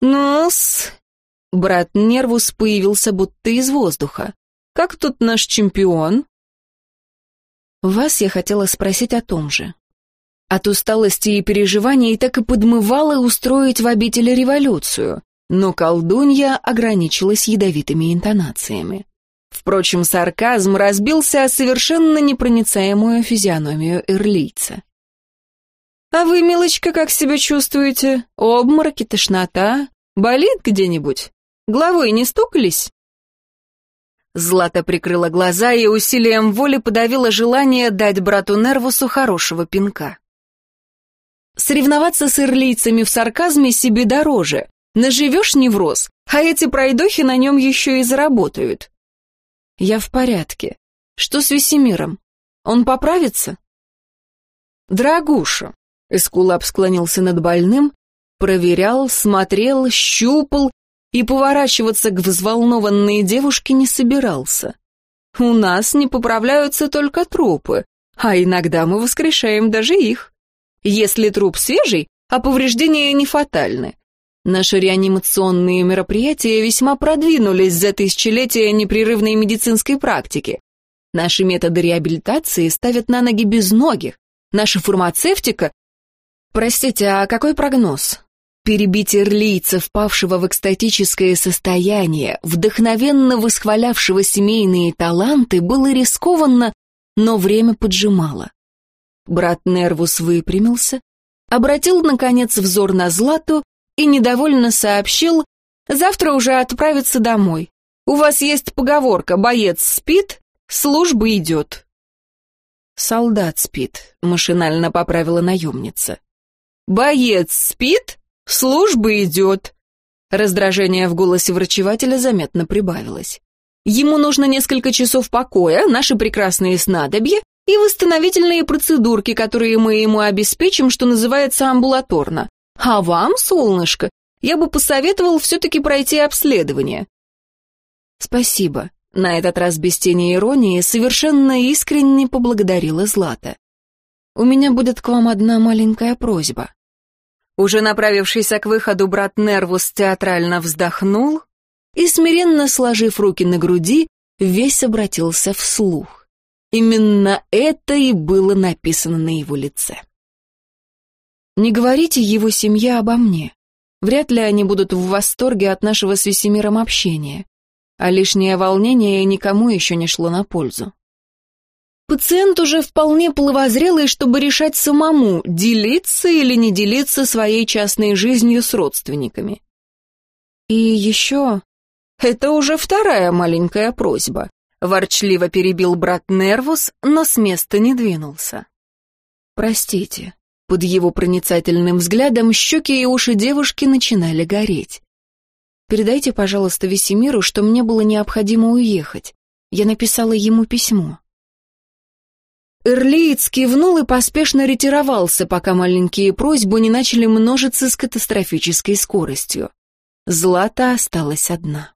«Ну-с...» Брат Нервус появился будто из воздуха. «Как тут наш чемпион?» Вас я хотела спросить о том же. От усталости и переживаний так и подмывала устроить в обители революцию, но колдунья ограничилась ядовитыми интонациями. Впрочем, сарказм разбился о совершенно непроницаемую физиономию эрлийца. «А вы, милочка, как себя чувствуете? Обмороки, тошнота? Болит где-нибудь? Головой не стукались?» Злата прикрыла глаза и усилием воли подавила желание дать брату Нервусу хорошего пинка. Соревноваться с ирлийцами в сарказме себе дороже. Наживешь невроз, а эти пройдохи на нем еще и заработают. Я в порядке. Что с Весемиром? Он поправится? Драгуша. Эскулап склонился над больным, проверял, смотрел, щупал и поворачиваться к взволнованной девушке не собирался. У нас не поправляются только трупы, а иногда мы воскрешаем даже их. Если труп свежий, а повреждения не фатальны. Наши реанимационные мероприятия весьма продвинулись за тысячелетия непрерывной медицинской практики. Наши методы реабилитации ставят на ноги безногих. Наша фармацевтика... Простите, а какой прогноз? Перебить ирлийца, впавшего в экстатическое состояние, вдохновенно восхвалявшего семейные таланты, было рискованно, но время поджимало. Брат Нервус выпрямился, обратил, наконец, взор на Злату и недовольно сообщил, «Завтра уже отправиться домой. У вас есть поговорка «боец спит, служба идет». «Солдат спит», — машинально поправила наемница. «Боец спит, служба идет». Раздражение в голосе врачевателя заметно прибавилось. Ему нужно несколько часов покоя, наши прекрасные снадобья и восстановительные процедурки, которые мы ему обеспечим, что называется амбулаторно. А вам, солнышко, я бы посоветовал все-таки пройти обследование. Спасибо. На этот раз без тени иронии совершенно искренне поблагодарила Злата. У меня будет к вам одна маленькая просьба. Уже направившийся к выходу брат Нервус театрально вздохнул и, смиренно сложив руки на груди, весь обратился вслух. Именно это и было написано на его лице. Не говорите его семье обо мне. Вряд ли они будут в восторге от нашего с Весемиром общения. А лишнее волнение никому еще не шло на пользу. Пациент уже вполне половозрелый, чтобы решать самому, делиться или не делиться своей частной жизнью с родственниками. И еще... Это уже вторая маленькая просьба. Ворчливо перебил брат Нервус, но с места не двинулся. Простите, под его проницательным взглядом щеки и уши девушки начинали гореть. «Передайте, пожалуйста, Весемиру, что мне было необходимо уехать. Я написала ему письмо». Эрлиец кивнул и поспешно ретировался, пока маленькие просьбы не начали множиться с катастрофической скоростью. Злата осталась одна.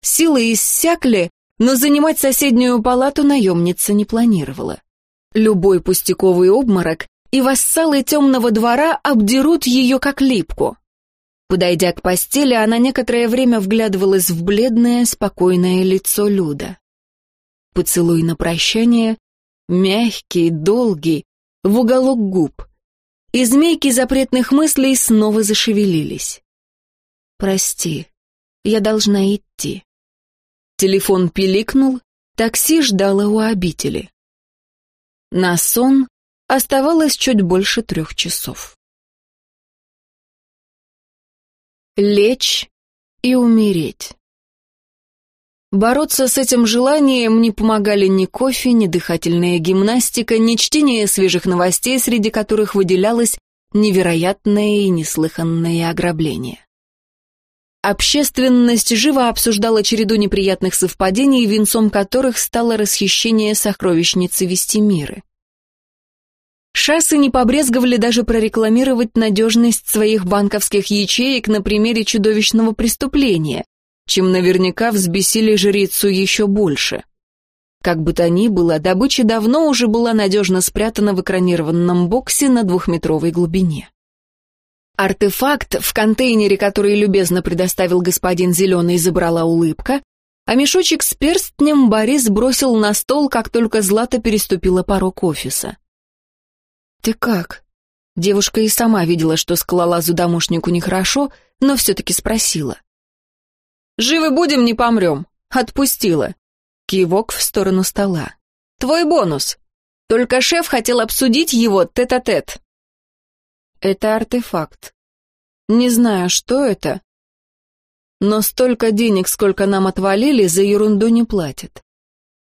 Силы иссякли, но занимать соседнюю палату наемница не планировала. Любой пустяковый обморок и вассалы темного двора обдерут ее как липку. Подойдя к постели, она некоторое время вглядывалась в бледное, спокойное лицо Люда. Поцелуй на прощание, мягкий, долгий, в уголок губ. И змейки запретных мыслей снова зашевелились. «Прости, я должна идти». Телефон пиликнул, такси ждало у обители. На сон Оставалось чуть больше трех часов. Лечь и умереть. Бороться с этим желанием не помогали ни кофе, ни дыхательная гимнастика, ни чтение свежих новостей, среди которых выделялось невероятное и неслыханное ограбление. Общественность живо обсуждала череду неприятных совпадений, венцом которых стало расхищение сокровищницы Вестимиры. Шассы не побрезговали даже прорекламировать надежность своих банковских ячеек на примере чудовищного преступления, чем наверняка взбесили жрицу еще больше. Как бы то ни было, добыча давно уже была надежно спрятана в экранированном боксе на двухметровой глубине. Артефакт в контейнере, который любезно предоставил господин Зеленый, забрала улыбка, а мешочек с перстнем Борис бросил на стол, как только Злата переступила порог офиса. «Ты как?» Девушка и сама видела, что скалолазу домушнику нехорошо, но все-таки спросила. «Живы будем, не помрем!» Отпустила. Кивок в сторону стола. «Твой бонус. Только шеф хотел обсудить его тет-а-тет». -тет. «Это артефакт. Не знаю, что это, но столько денег, сколько нам отвалили, за ерунду не платят.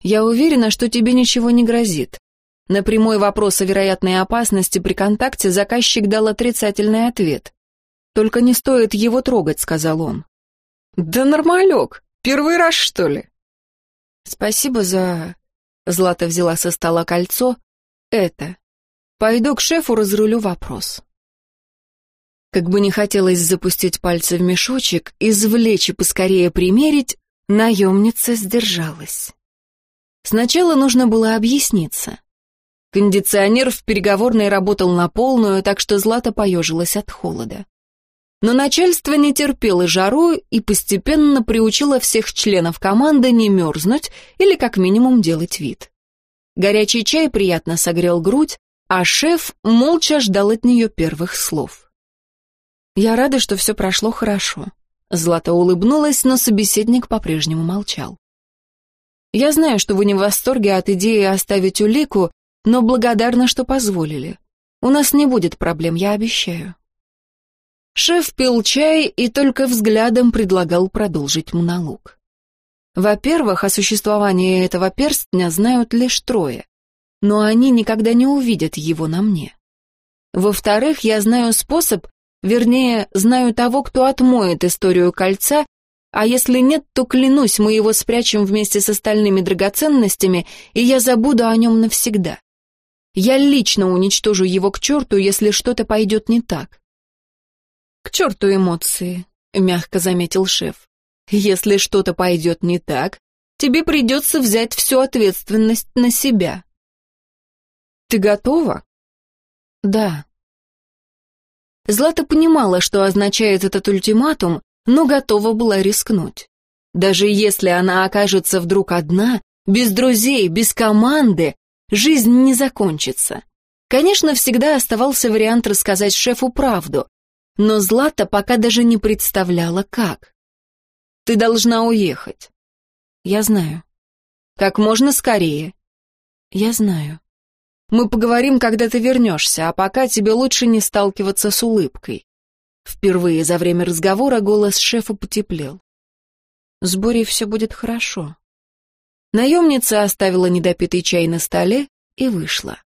Я уверена, что тебе ничего не грозит. На прямой вопрос о вероятной опасности при контакте заказчик дал отрицательный ответ. «Только не стоит его трогать», — сказал он. «Да нормалек. Первый раз, что ли?» «Спасибо за...» Злата взяла со стола кольцо. «Это. Пойду к шефу, разрулю вопрос». Как бы не хотелось запустить пальцы в мешочек, извлечь и поскорее примерить, наемница сдержалась. Сначала нужно было объясниться. Кондиционер в переговорной работал на полную, так что Злата поежилась от холода. Но начальство не терпело жару и постепенно приучило всех членов команды не мерзнуть или как минимум делать вид. Горячий чай приятно согрел грудь, а шеф молча ждал от нее первых слов. «Я рада, что все прошло хорошо». Злата улыбнулась, но собеседник по-прежнему молчал. «Я знаю, что вы не в восторге от идеи оставить улику, но благодарна, что позволили. У нас не будет проблем, я обещаю». Шеф пил чай и только взглядом предлагал продолжить монолог. Во-первых, о существовании этого перстня знают лишь трое, но они никогда не увидят его на мне. Во-вторых, я знаю способ, вернее, знаю того, кто отмоет историю кольца, а если нет, то клянусь, мы его спрячем вместе с остальными драгоценностями, и я забуду о нем навсегда. Я лично уничтожу его к черту, если что-то пойдет не так. К черту эмоции, мягко заметил шеф. Если что-то пойдет не так, тебе придется взять всю ответственность на себя. Ты готова? Да. Злата понимала, что означает этот ультиматум, но готова была рискнуть. Даже если она окажется вдруг одна, без друзей, без команды, жизнь не закончится. Конечно, всегда оставался вариант рассказать шефу правду, но Злата пока даже не представляла, как. «Ты должна уехать». «Я знаю». «Как можно скорее». «Я знаю». «Мы поговорим, когда ты вернешься, а пока тебе лучше не сталкиваться с улыбкой». Впервые за время разговора голос шефа потеплел. «С Борей все будет хорошо». Наемница оставила недопитый чай на столе и вышла.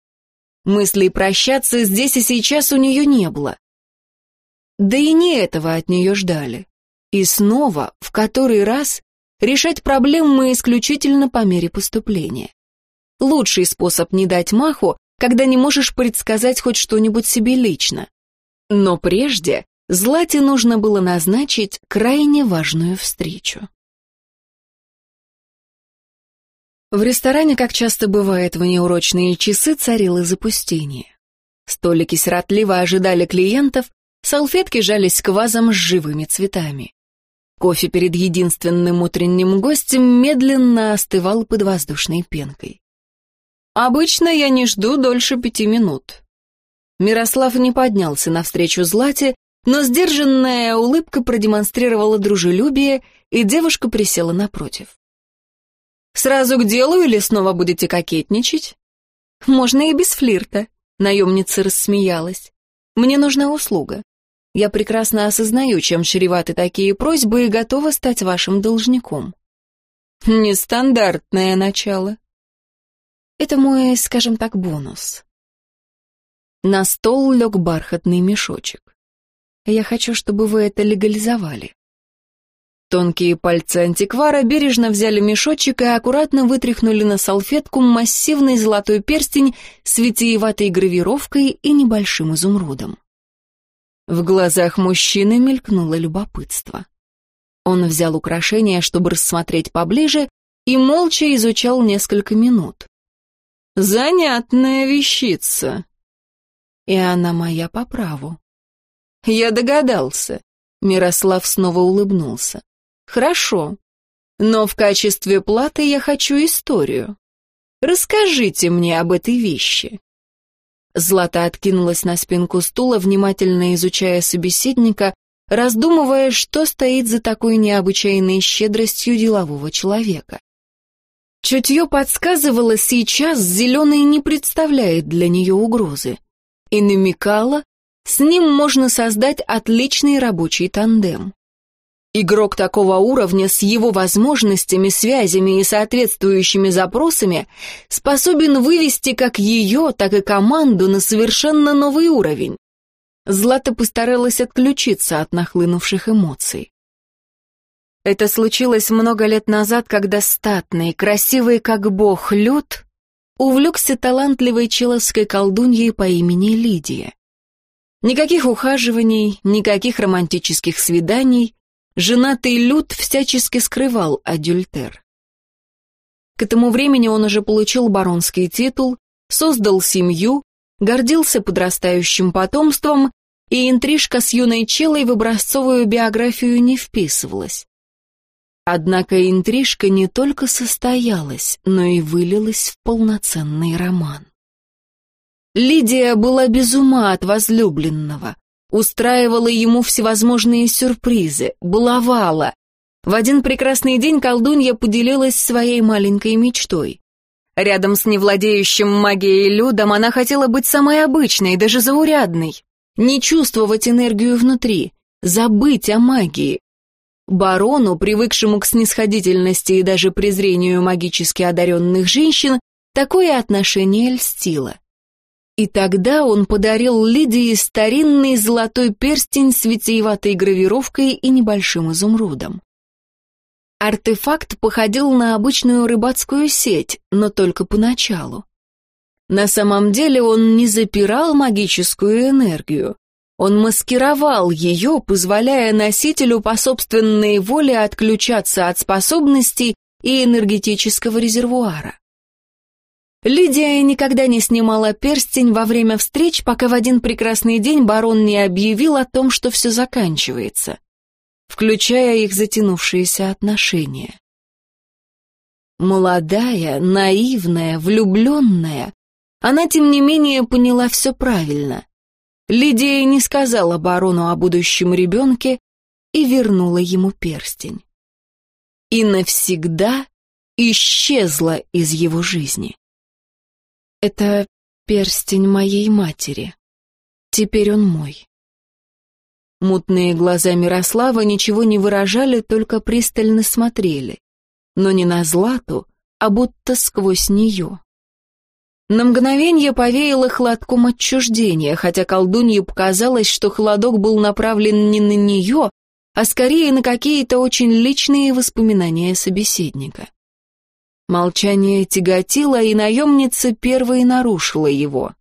Мыслей прощаться здесь и сейчас у нее не было. Да и не этого от нее ждали. И снова, в который раз, решать проблемы исключительно по мере поступления. Лучший способ не дать маху, когда не можешь предсказать хоть что-нибудь себе лично. Но прежде Злате нужно было назначить крайне важную встречу. В ресторане, как часто бывает в неурочные часы, царило запустение. Столики сиротливо ожидали клиентов, салфетки жались к вазам с живыми цветами. Кофе перед единственным утренним гостем медленно остывал под воздушной пенкой. «Обычно я не жду дольше пяти минут». Мирослав не поднялся навстречу Злате, но сдержанная улыбка продемонстрировала дружелюбие, и девушка присела напротив. Сразу к делу или снова будете кокетничать? Можно и без флирта. Наемница рассмеялась. Мне нужна услуга. Я прекрасно осознаю, чем чреваты такие просьбы и готова стать вашим должником. Нестандартное начало. Это мой, скажем так, бонус. На стол лег бархатный мешочек. Я хочу, чтобы вы это легализовали. Тонкие пальцы антиквара бережно взяли мешочек и аккуратно вытряхнули на салфетку массивный золотой перстень с витиеватой гравировкой и небольшим изумрудом. В глазах мужчины мелькнуло любопытство. Он взял украшение, чтобы рассмотреть поближе, и молча изучал несколько минут. «Занятная вещица». И она моя по праву. «Я догадался», — Мирослав снова улыбнулся. Хорошо. Но в качестве платы я хочу историю. Расскажите мне об этой вещи. Злата откинулась на спинку стула, внимательно изучая собеседника, раздумывая, что стоит за такой необычайной щедростью делового человека. Чутье подсказывало, сейчас Зеленый не представляет для нее угрозы. И намекало, с ним можно создать отличный рабочий тандем. Игрок такого уровня с его возможностями, связями и соответствующими запросами способен вывести как ее, так и команду на совершенно новый уровень. Злата постаралась отключиться от нахлынувших эмоций. Это случилось много лет назад, когда статный, красивый как бог Люд увлекся талантливой человской колдуньей по имени Лидия. Никаких ухаживаний, никаких романтических свиданий, Женатый Люд всячески скрывал адюльтер. К этому времени он уже получил баронский титул, создал семью, гордился подрастающим потомством, и интрижка с юной челой в образцовую биографию не вписывалась. Однако интрижка не только состоялась, но и вылилась в полноценный роман. Лидия была без ума от возлюбленного, устраивала ему всевозможные сюрпризы, баловала. В один прекрасный день колдунья поделилась своей маленькой мечтой. Рядом с невладеющим магией Людом она хотела быть самой обычной, даже заурядной. Не чувствовать энергию внутри, забыть о магии. Барону, привыкшему к снисходительности и даже презрению магически одаренных женщин, такое отношение льстило. И тогда он подарил Лидии старинный золотой перстень с витиеватой гравировкой и небольшим изумрудом. Артефакт походил на обычную рыбацкую сеть, но только поначалу. На самом деле он не запирал магическую энергию. Он маскировал ее, позволяя носителю по собственной воле отключаться от способностей и энергетического резервуара. Лидия никогда не снимала перстень во время встреч, пока в один прекрасный день барон не объявил о том, что все заканчивается, включая их затянувшиеся отношения. Молодая, наивная, влюбленная, она, тем не менее, поняла все правильно. Лидия не сказала барону о будущем ребенке и вернула ему перстень. И навсегда исчезла из его жизни. Это перстень моей матери. Теперь он мой. Мутные глаза Мирослава ничего не выражали, только пристально смотрели. Но не на Злату, а будто сквозь нее. На мгновение повеяло хладком отчуждения, хотя колдунье показалось, что холодок был направлен не на нее, а скорее на какие-то очень личные воспоминания собеседника. Молчание тяготило, и наемница первой нарушила его.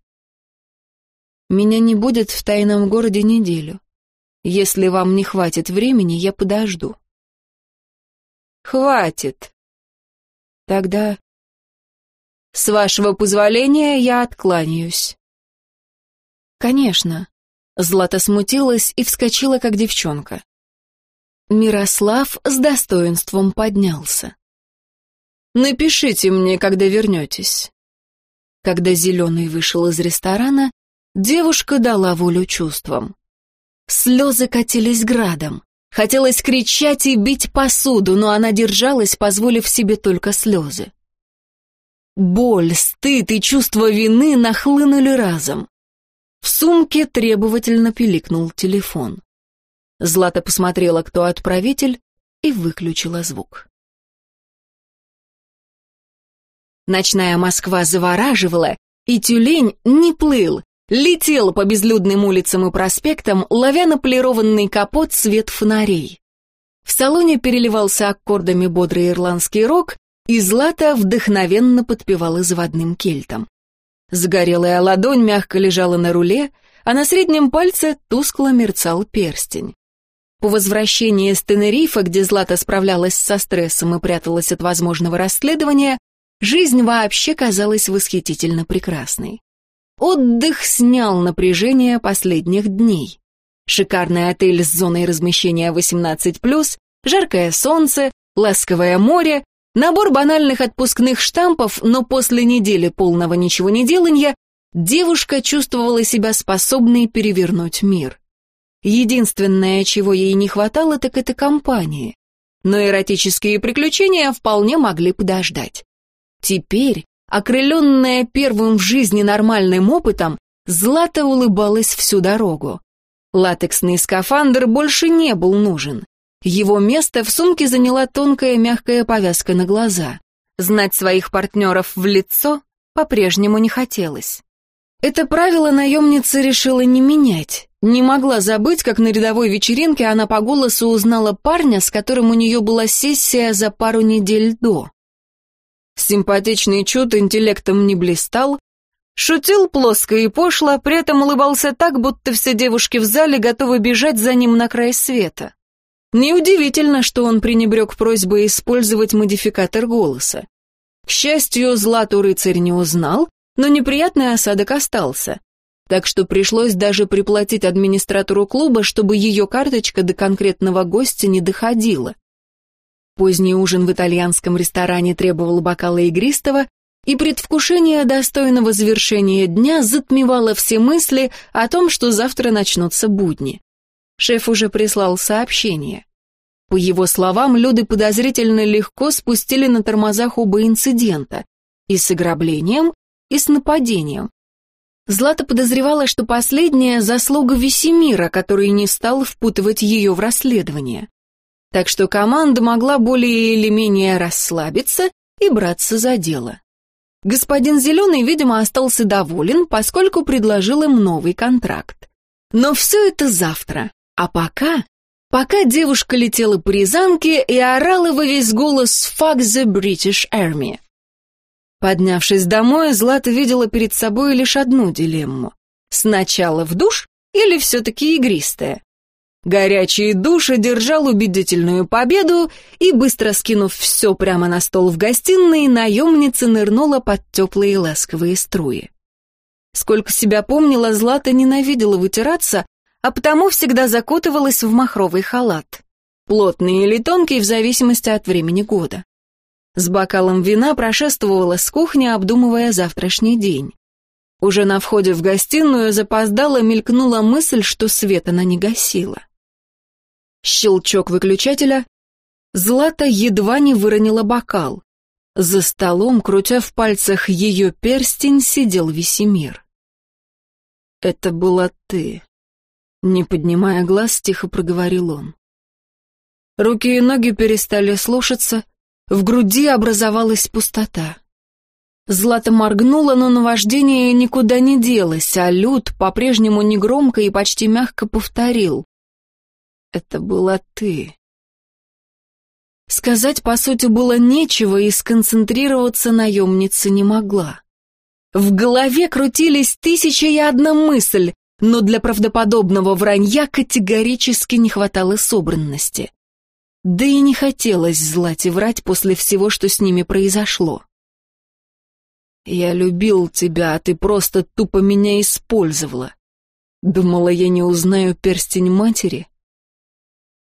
«Меня не будет в тайном городе неделю. Если вам не хватит времени, я подожду». «Хватит». «Тогда...» «С вашего позволения я откланяюсь». «Конечно». Злата смутилась и вскочила, как девчонка. Мирослав с достоинством поднялся. Напишите мне, когда вернетесь». Когда Зеленый вышел из ресторана, девушка дала волю чувствам. Слезы катились градом. Хотелось кричать и бить посуду, но она держалась, позволив себе только слезы. Боль, стыд и чувство вины нахлынули разом. В сумке требовательно пиликнул телефон. Злата посмотрела, кто отправитель, и выключила звук. Ночная Москва завораживала, и тюлень не плыл, летел по безлюдным улицам и проспектам, ловя на полированный капот свет фонарей. В салоне переливался аккордами бодрый ирландский рок, и Злата вдохновенно подпевала заводным кельтом. Загорелая ладонь мягко лежала на руле, а на среднем пальце тускло мерцал перстень. По возвращении с Тенерифа, где Злата справлялась со стрессом и пряталась от возможного расследования, жизнь вообще казалась восхитительно прекрасной. Отдых снял напряжение последних дней. Шикарный отель с зоной размещения 18+, жаркое солнце, ласковое море, набор банальных отпускных штампов, но после недели полного ничего не делания девушка чувствовала себя способной перевернуть мир. Единственное, чего ей не хватало, так это компании. Но эротические приключения вполне могли подождать. Теперь, окрыленная первым в жизни нормальным опытом, Злата улыбалась всю дорогу. Латексный скафандр больше не был нужен. Его место в сумке заняла тонкая мягкая повязка на глаза. Знать своих партнеров в лицо по-прежнему не хотелось. Это правило наемница решила не менять. Не могла забыть, как на рядовой вечеринке она по голосу узнала парня, с которым у нее была сессия за пару недель до. Симпатичный чуд интеллектом не блистал, шутил плоско и пошло, при этом улыбался так, будто все девушки в зале готовы бежать за ним на край света. Неудивительно, что он пренебрег просьбой использовать модификатор голоса. К счастью, Злату рыцарь не узнал, но неприятный осадок остался так что пришлось даже приплатить администратору клуба, чтобы ее карточка до конкретного гостя не доходила. Поздний ужин в итальянском ресторане требовал бокала игристого, и предвкушение достойного завершения дня затмевало все мысли о том, что завтра начнутся будни. Шеф уже прислал сообщение. По его словам, люди подозрительно легко спустили на тормозах оба инцидента, и с ограблением, и с нападением. Злата подозревала, что последняя заслуга Весемира, который не стал впутывать ее в расследование. Так что команда могла более или менее расслабиться и браться за дело. Господин Зеленый, видимо, остался доволен, поскольку предложил им новый контракт. Но все это завтра. А пока... Пока девушка летела по Рязанке и орала во весь голос «Fuck the British Army». Поднявшись домой, Злата видела перед собой лишь одну дилемму. Сначала в душ или все-таки игристая? Горячий душ одержал убедительную победу, и, быстро скинув все прямо на стол в гостиной, наемница нырнула под теплые ласковые струи. Сколько себя помнила, Злата ненавидела вытираться, а потому всегда закутывалась в махровый халат. Плотный или тонкий в зависимости от времени года. С бокалом вина прошествовала с кухни, обдумывая завтрашний день. Уже на входе в гостиную запоздала мелькнула мысль, что свет она не гасила. Щелчок выключателя. Злата едва не выронила бокал. За столом, крутя в пальцах ее перстень, сидел Весемир. «Это была ты», — не поднимая глаз, тихо проговорил он. Руки и ноги перестали слушаться, в груди образовалась пустота. Злата моргнула, но наваждение никуда не делось, а Люд по-прежнему негромко и почти мягко повторил. «Это была ты». Сказать, по сути, было нечего, и сконцентрироваться наемница не могла. В голове крутились тысяча и одна мысль, но для правдоподобного вранья категорически не хватало собранности. Да и не хотелось Злате врать после всего, что с ними произошло. «Я любил тебя, а ты просто тупо меня использовала. Думала, я не узнаю перстень матери?»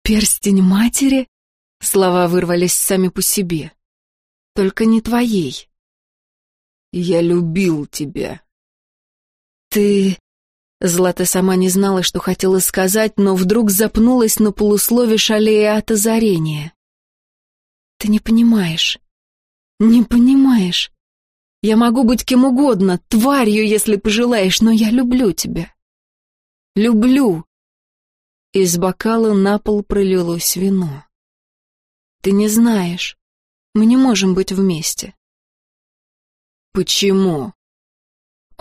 «Перстень матери?» Слова вырвались сами по себе. «Только не твоей». «Я любил тебя». «Ты...» Злата сама не знала, что хотела сказать, но вдруг запнулась на полуслове, шалея от озарения. «Ты не понимаешь. Не понимаешь. Я могу быть кем угодно, тварью, если пожелаешь, но я люблю тебя. Люблю». Из бокала на пол пролилось вино. «Ты не знаешь. Мы не можем быть вместе». «Почему?»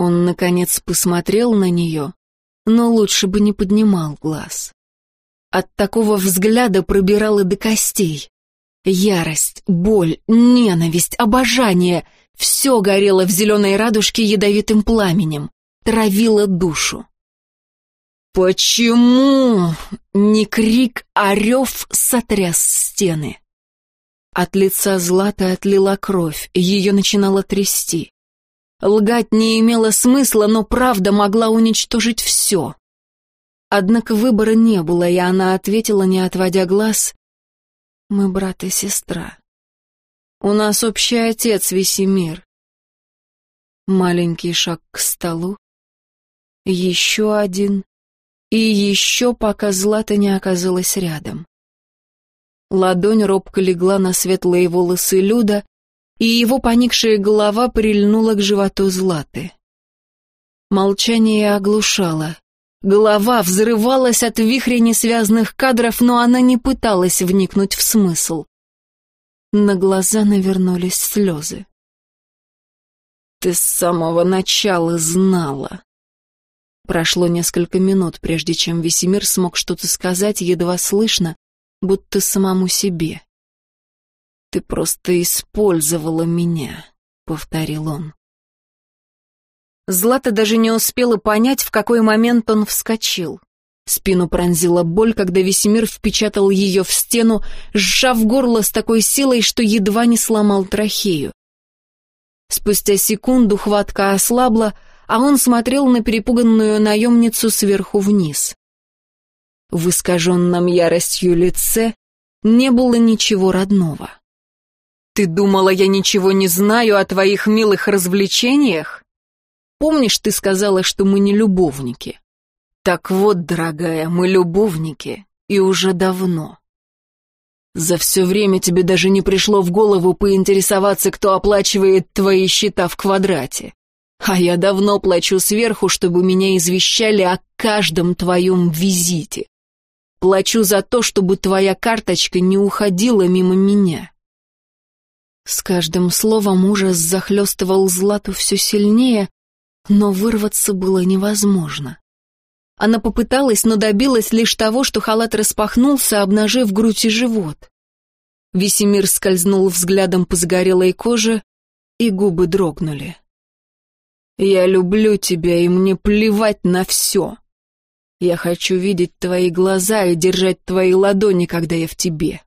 Он, наконец, посмотрел на нее, но лучше бы не поднимал глаз. От такого взгляда пробирало до костей. Ярость, боль, ненависть, обожание — все горело в зеленой радужке ядовитым пламенем, травило душу. «Почему?» — не крик, а рев сотряс стены. От лица Злата отлила кровь, ее начинало трясти. Лгать не имело смысла, но правда могла уничтожить все. Однако выбора не было, и она ответила, не отводя глаз, «Мы брат и сестра. У нас общий отец Весемир». Маленький шаг к столу, еще один, и еще пока Злата не оказалась рядом. Ладонь робко легла на светлые волосы Люда, и его поникшая голова прильнула к животу Златы. Молчание оглушало. Голова взрывалась от вихря несвязных кадров, но она не пыталась вникнуть в смысл. На глаза навернулись слезы. «Ты с самого начала знала». Прошло несколько минут, прежде чем Весемир смог что-то сказать, едва слышно, будто самому себе. «Ты просто использовала меня», — повторил он. Злата даже не успела понять, в какой момент он вскочил. Спину пронзила боль, когда Весемир впечатал ее в стену, сжав горло с такой силой, что едва не сломал трахею. Спустя секунду хватка ослабла, а он смотрел на перепуганную наемницу сверху вниз. В искаженном яростью лице не было ничего родного. «Ты думала, я ничего не знаю о твоих милых развлечениях? Помнишь, ты сказала, что мы не любовники? Так вот, дорогая, мы любовники, и уже давно. За все время тебе даже не пришло в голову поинтересоваться, кто оплачивает твои счета в квадрате. А я давно плачу сверху, чтобы меня извещали о каждом твоем визите. Плачу за то, чтобы твоя карточка не уходила мимо меня. С каждым словом ужас захлестывал Злату все сильнее, но вырваться было невозможно. Она попыталась, но добилась лишь того, что халат распахнулся, обнажив грудь и живот. Весемир скользнул взглядом по загорелой коже, и губы дрогнули. «Я люблю тебя, и мне плевать на все. Я хочу видеть твои глаза и держать твои ладони, когда я в тебе.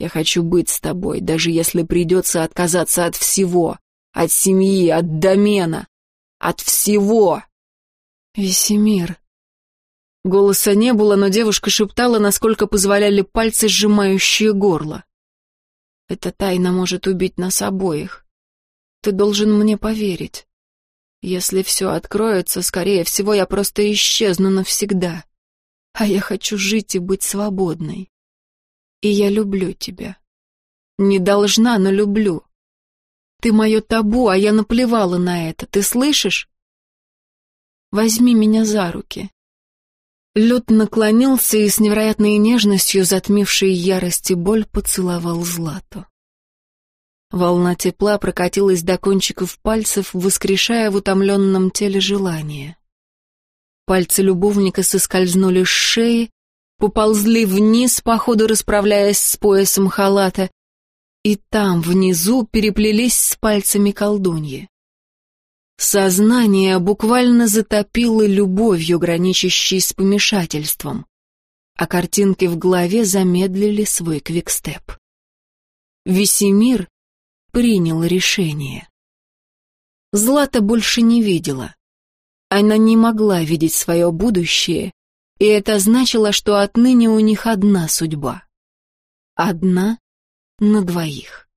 Я хочу быть с тобой, даже если придется отказаться от всего, от семьи, от домена, от всего. Весемир. Голоса не было, но девушка шептала, насколько позволяли пальцы, сжимающие горло. Эта тайна может убить нас обоих. Ты должен мне поверить. Если все откроется, скорее всего, я просто исчезну навсегда. А я хочу жить и быть свободной. И я люблю тебя. Не должна, но люблю. Ты мое табу, а я наплевала на это, ты слышишь? Возьми меня за руки. Люд наклонился и с невероятной нежностью, затмившей ярость и боль, поцеловал Злату. Волна тепла прокатилась до кончиков пальцев, воскрешая в утомленном теле желание. Пальцы любовника соскользнули с шеи, поползли вниз, по ходу расправляясь с поясом халата, и там, внизу, переплелись с пальцами колдуньи. Сознание буквально затопило любовью, граничащей с помешательством, а картинки в голове замедлили свой квикстеп. Весемир принял решение. Злата больше не видела. Она не могла видеть свое будущее, и это значило, что отныне у них одна судьба. Одна на двоих.